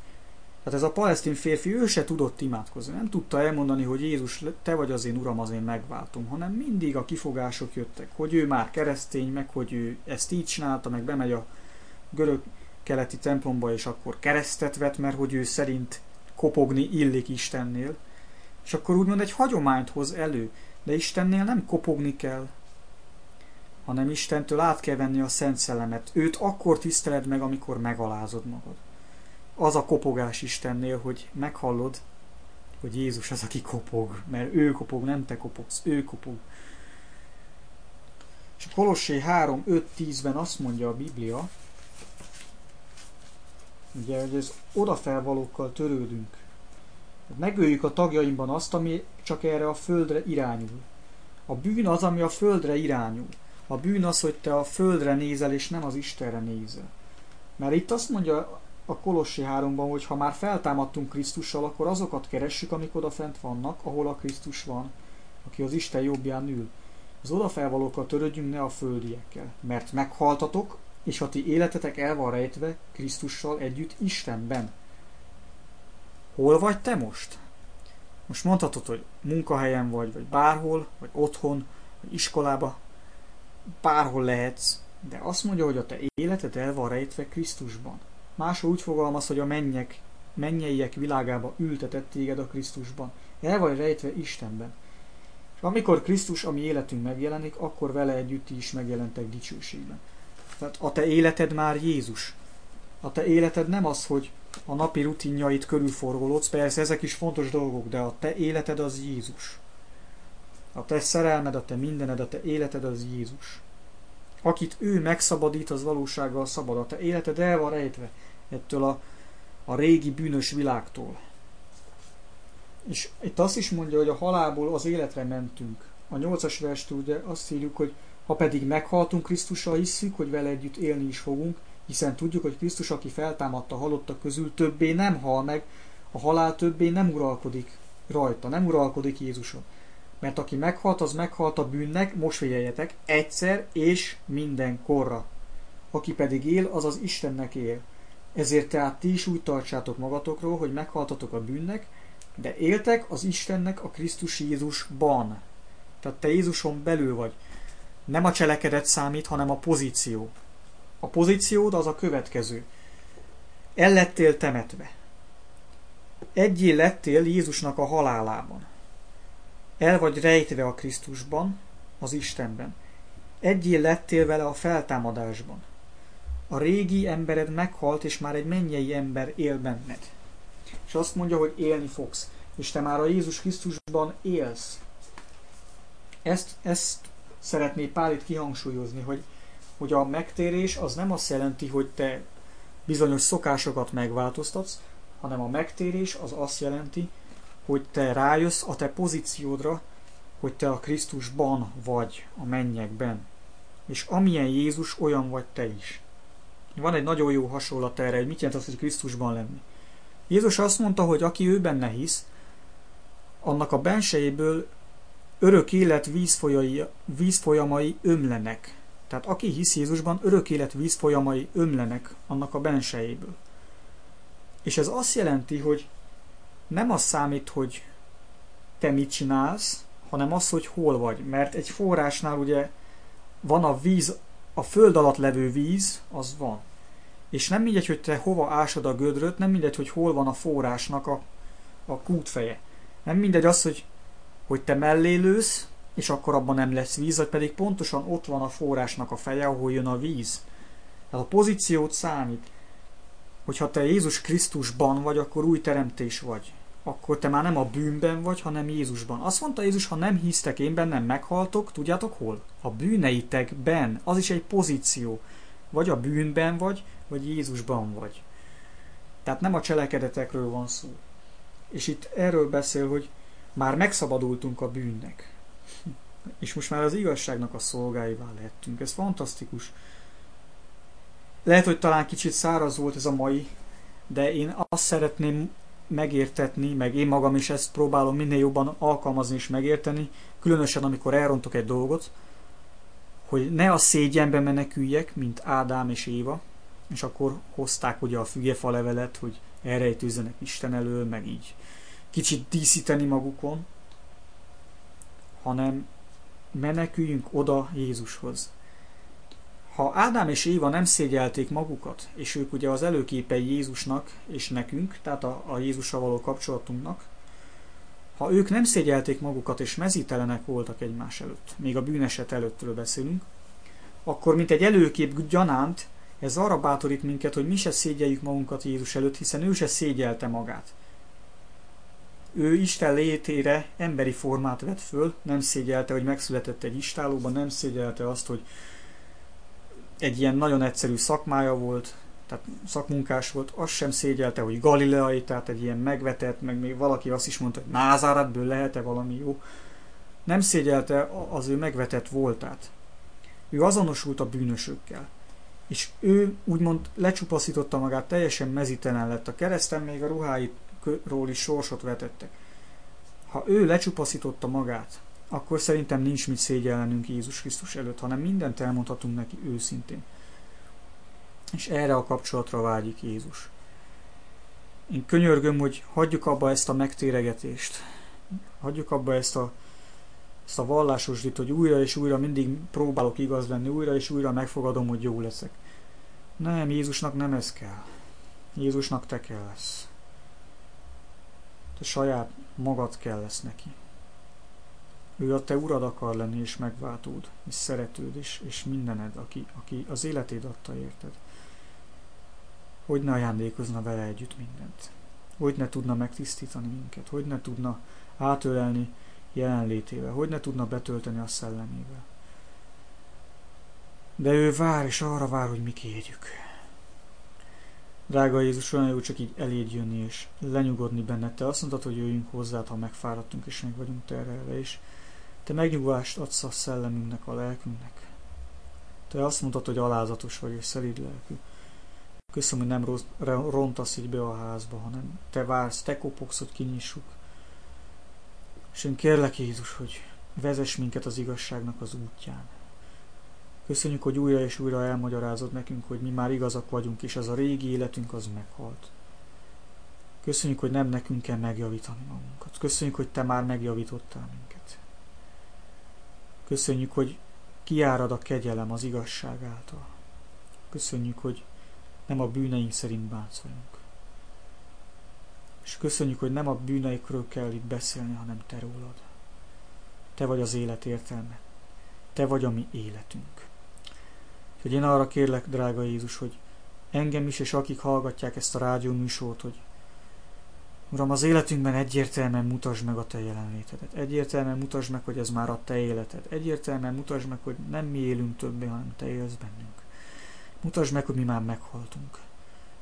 Tehát ez a palesztin férfi, ő se tudott imádkozni. Nem tudta elmondani, hogy Jézus, te vagy az én uram, az én megváltom, hanem mindig a kifogások jöttek, hogy ő már keresztény, meg hogy ő ezt így csinálta, meg bemegy a görög keleti templomba, és akkor keresztet vet, mert hogy ő szerint kopogni illik Istennél. És akkor úgymond egy hagyományt hoz elő, de Istennél nem kopogni kell, hanem Istentől át kell venni a Szent Szellemet. Őt akkor tiszteled meg, amikor megalázod magad az a kopogás Istennél, hogy meghallod, hogy Jézus az, aki kopog, mert ő kopog, nem te kopogsz, ő kopog. És a Kolossé 3, 5, 10-ben azt mondja a Biblia, ugye, hogy ez odafelvalókkal törődünk. Megöljük a tagjainkban azt, ami csak erre a földre irányul. A bűn az, ami a földre irányul. A bűn az, hogy te a földre nézel, és nem az Istenre nézel. Mert itt azt mondja a Kolossi 3-ban, hogy ha már feltámadtunk Krisztussal, akkor azokat keressük, amik odafent vannak, ahol a Krisztus van, aki az Isten jobbján ül. Az odafelvalókkal törődjünk, ne a földiekkel, mert meghaltatok, és a ti életetek el van rejtve Krisztussal együtt Istenben. Hol vagy te most? Most mondhatod, hogy munkahelyen vagy, vagy bárhol, vagy otthon, vagy iskolába, bárhol lehetsz, de azt mondja, hogy a te életed el van rejtve Krisztusban. Máshol úgy fogalmaz, hogy a mennyek, mennyeiek világába ültetett téged a Krisztusban. El vagy rejtve Istenben. És amikor Krisztus a mi életünk megjelenik, akkor vele együtt is megjelentek dicsőségben. Tehát a te életed már Jézus. A te életed nem az, hogy a napi rutinjait körülforgolódsz, persze ezek is fontos dolgok, de a te életed az Jézus. A te szerelmed, a te mindened, a te életed az Jézus. Akit ő megszabadít, az valósággal szabad. A te életed el van rejtve ettől a, a régi bűnös világtól. És itt azt is mondja, hogy a halálból az életre mentünk. A nyolcas verstől ugye azt írjuk, hogy ha pedig meghaltunk Krisztussal, hiszük, hogy vele együtt élni is fogunk, hiszen tudjuk, hogy Krisztus, aki feltámadta halottak közül, többé nem hal meg, a halál többé nem uralkodik rajta, nem uralkodik Jézuson. Mert aki meghalt, az meghalt a bűnnek, most figyeljetek, egyszer és mindenkorra. Aki pedig él, az az Istennek él. Ezért tehát ti is úgy tartsátok magatokról, hogy meghaltatok a bűnnek, de éltek az Istennek a Krisztus Jézusban. Tehát te Jézuson belül vagy. Nem a cselekedet számít, hanem a pozíció. A pozíciód az a következő. El lettél temetve. Egyé lettél Jézusnak a halálában. El vagy rejtve a Krisztusban, az Istenben. Egyé lettél vele a feltámadásban. A régi embered meghalt, és már egy mennyei ember él benned. És azt mondja, hogy élni fogsz. És te már a Jézus Krisztusban élsz. Ezt, ezt szeretné Pál itt kihangsúlyozni, hogy, hogy a megtérés az nem azt jelenti, hogy te bizonyos szokásokat megváltoztatsz, hanem a megtérés az azt jelenti, hogy te rájössz a te pozíciódra, hogy te a Krisztusban vagy a mennyekben. És amilyen Jézus, olyan vagy te is. Van egy nagyon jó hasonlat erre, hogy mit jelent az, hogy Krisztusban lenni. Jézus azt mondta, hogy aki ő benne hisz, annak a bensejéből örök élet vízfolyai, vízfolyamai ömlenek. Tehát aki hisz Jézusban, örök élet vízfolyamai ömlenek annak a bensejéből. És ez azt jelenti, hogy nem az számít, hogy te mit csinálsz, hanem az, hogy hol vagy. Mert egy forrásnál ugye van a víz, a föld alatt levő víz, az van. És nem mindegy, hogy te hova ásod a gödröt, nem mindegy, hogy hol van a forrásnak a, a kútfeje. Nem mindegy az, hogy, hogy te mellé lősz, és akkor abban nem lesz víz, vagy pedig pontosan ott van a forrásnak a feje, ahol jön a víz. Tehát a pozíciót számít. Hogyha te Jézus Krisztusban vagy, akkor új teremtés vagy. Akkor te már nem a bűnben vagy, hanem Jézusban. Azt mondta Jézus, ha nem hisztek én bennem, meghaltok, tudjátok hol? A bűneitekben. Az is egy pozíció. Vagy a bűnben vagy, vagy Jézusban vagy. Tehát nem a cselekedetekről van szó. És itt erről beszél, hogy már megszabadultunk a bűnnek. És most már az igazságnak a szolgáivá lettünk. Ez fantasztikus. Lehet, hogy talán kicsit száraz volt ez a mai, de én azt szeretném megértetni, meg én magam is ezt próbálom minél jobban alkalmazni és megérteni, különösen amikor elrontok egy dolgot, hogy ne a szégyenbe meneküljek, mint Ádám és Éva, és akkor hozták ugye a fügefa levelet, hogy elrejtőzzenek Isten elől, meg így kicsit díszíteni magukon, hanem meneküljünk oda Jézushoz. Ha Ádám és Éva nem szégyelték magukat, és ők ugye az előképei Jézusnak és nekünk, tehát a, a Jézussal való kapcsolatunknak, ha ők nem szégyelték magukat és mezítelenek voltak egymás előtt, még a bűneset előttről beszélünk, akkor mint egy előkép gyanánt, ez arra bátorít minket, hogy mi se szégyeljük magunkat Jézus előtt, hiszen ő se szégyelte magát. Ő Isten létére emberi formát vett föl, nem szégyelte, hogy megszületett egy istálóban, nem szégyelte azt, hogy egy ilyen nagyon egyszerű szakmája volt, tehát szakmunkás volt, azt sem szégyelte, hogy galileai, tehát egy ilyen megvetett, meg még valaki azt is mondta, hogy Názáratből lehet-e valami jó. Nem szégyelte az ő megvetett voltát. Ő azonosult a bűnösökkel. És ő úgymond lecsupaszította magát, teljesen mezítelen lett a kereszten, még a ruháiról is sorsot vetettek. Ha ő lecsupaszította magát, akkor szerintem nincs mit szégyellenünk Jézus Krisztus előtt, hanem mindent elmondhatunk neki őszintén. És erre a kapcsolatra vágyik Jézus. Én könyörgöm, hogy hagyjuk abba ezt a megtéregetést. Hagyjuk abba ezt a, ezt a vallásosdit, hogy újra és újra mindig próbálok igaz lenni, újra és újra megfogadom, hogy jó leszek. Nem, Jézusnak nem ez kell. Jézusnak te kell lesz. Te saját magad kell lesz neki. Ő a te urad akar lenni, és megváltód, és szeretőd, és, és mindened, aki, aki az életét adta érted. Hogy ne ajándékozna vele együtt mindent? Hogy ne tudna megtisztítani minket? Hogy ne tudna átölelni jelenlétével? Hogy ne tudna betölteni a szellemével? De ő vár, és arra vár, hogy mi kérjük. Drága Jézus, olyan jó csak így eléd jönni, és lenyugodni benned. Te azt mondtad, hogy jöjjünk hozzád, ha megfáradtunk, és meg vagyunk terhelve, és te megnyugvást adsz a szellemünknek, a lelkünknek. Te azt mondtad, hogy alázatos vagy és szelíd lelkű. Köszönöm, hogy nem rontasz így be a házba, hanem te vársz, te kopogsz, hogy kinyissuk. És én kérlek Jézus, hogy vezess minket az igazságnak az útján. Köszönjük, hogy újra és újra elmagyarázod nekünk, hogy mi már igazak vagyunk, és az a régi életünk az meghalt. Köszönjük, hogy nem nekünk kell megjavítani magunkat. Köszönjük, hogy te már megjavítottál minket. Köszönjük, hogy kiárad a kegyelem az igazság által. Köszönjük, hogy nem a bűneink szerint bánsz velünk. És köszönjük, hogy nem a bűneikről kell itt beszélni, hanem te rólad. Te vagy az élet értelme. Te vagy a mi életünk. Hogy én arra kérlek, drága Jézus, hogy engem is, és akik hallgatják ezt a rádió műsort, hogy Uram, az életünkben egyértelműen mutasd meg a Te jelenlétedet. Egyértelműen mutasd meg, hogy ez már a Te életed. Egyértelműen mutasd meg, hogy nem mi élünk többé, hanem Te élsz bennünk. Mutasd meg, hogy mi már meghaltunk.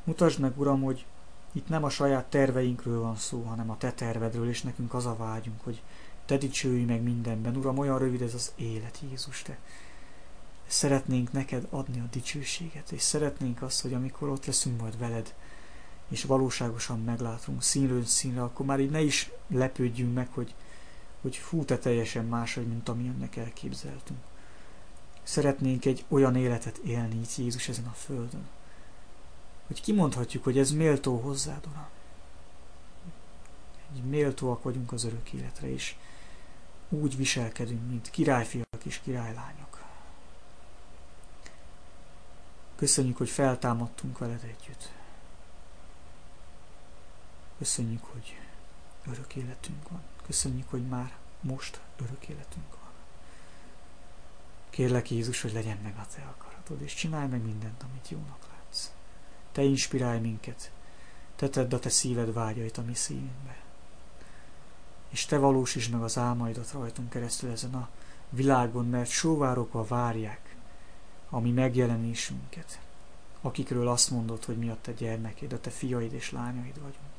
Mutasd meg, Uram, hogy Itt nem a saját terveinkről van szó, hanem a te tervedről, és nekünk az a vágyunk, hogy te dicsőj meg mindenben. Uram, olyan rövid ez az élet, Jézus, te. Szeretnénk neked adni a dicsőséget, és szeretnénk azt, hogy amikor ott leszünk majd veled, és valóságosan meglátunk színről színre, akkor már így ne is lepődjünk meg, hogy, hogy fú, te teljesen máshogy, mint amilyennek elképzeltünk. Szeretnénk egy olyan életet élni így Jézus ezen a földön, hogy kimondhatjuk, hogy ez méltó hozzád, Uram. Hogy méltóak vagyunk az örök életre, és úgy viselkedünk, mint királyfiak és királylányok. Köszönjük, hogy feltámadtunk veled együtt. Köszönjük, hogy örök életünk van. Köszönjük, hogy már most örök életünk van. Kérlek Jézus, hogy legyen meg a Te akaratod, és csinálj meg mindent, amit jónak látsz. Te inspirálj minket, Te tedd a Te szíved vágyait a mi szívünkbe. És Te valósítsd meg az álmaidat rajtunk keresztül ezen a világon, mert sóvárokva várják a mi megjelenésünket, akikről azt mondod, hogy mi a Te gyermekéd, a Te fiaid és lányaid vagyunk.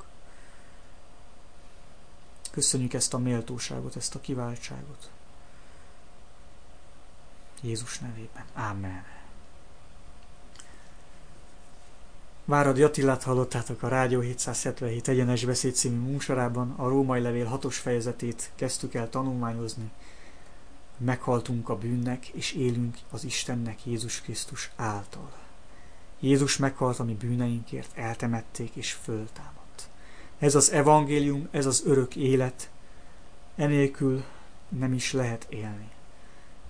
Köszönjük ezt a méltóságot, ezt a kiváltságot. Jézus nevében. Amen. Váradi Attilát hallottátok a Rádió 777 egyenes beszéd című músorában, a római levél hatos fejezetét kezdtük el tanulmányozni. Meghaltunk a bűnnek, és élünk az Istennek Jézus Krisztus által. Jézus meghalt a mi bűneinkért, eltemették és föltámadt. Ez az evangélium, ez az örök élet, enélkül nem is lehet élni.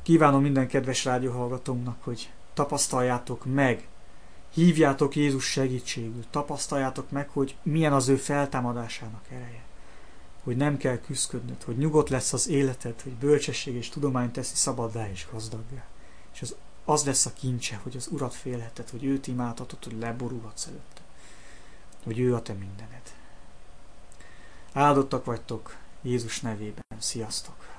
Kívánom minden kedves rádióhallgatónknak, hogy tapasztaljátok meg, hívjátok Jézus segítségül, tapasztaljátok meg, hogy milyen az ő feltámadásának ereje. Hogy nem kell küzdködnöd, hogy nyugodt lesz az életed, hogy bölcsesség és tudomány teszi szabaddá és gazdaggá. És az, az lesz a kincse, hogy az Urat félheted, hogy őt imádhatod, hogy leborulhatsz előtte. Hogy ő a te mindened. Áldottak vagytok Jézus nevében. Sziasztok!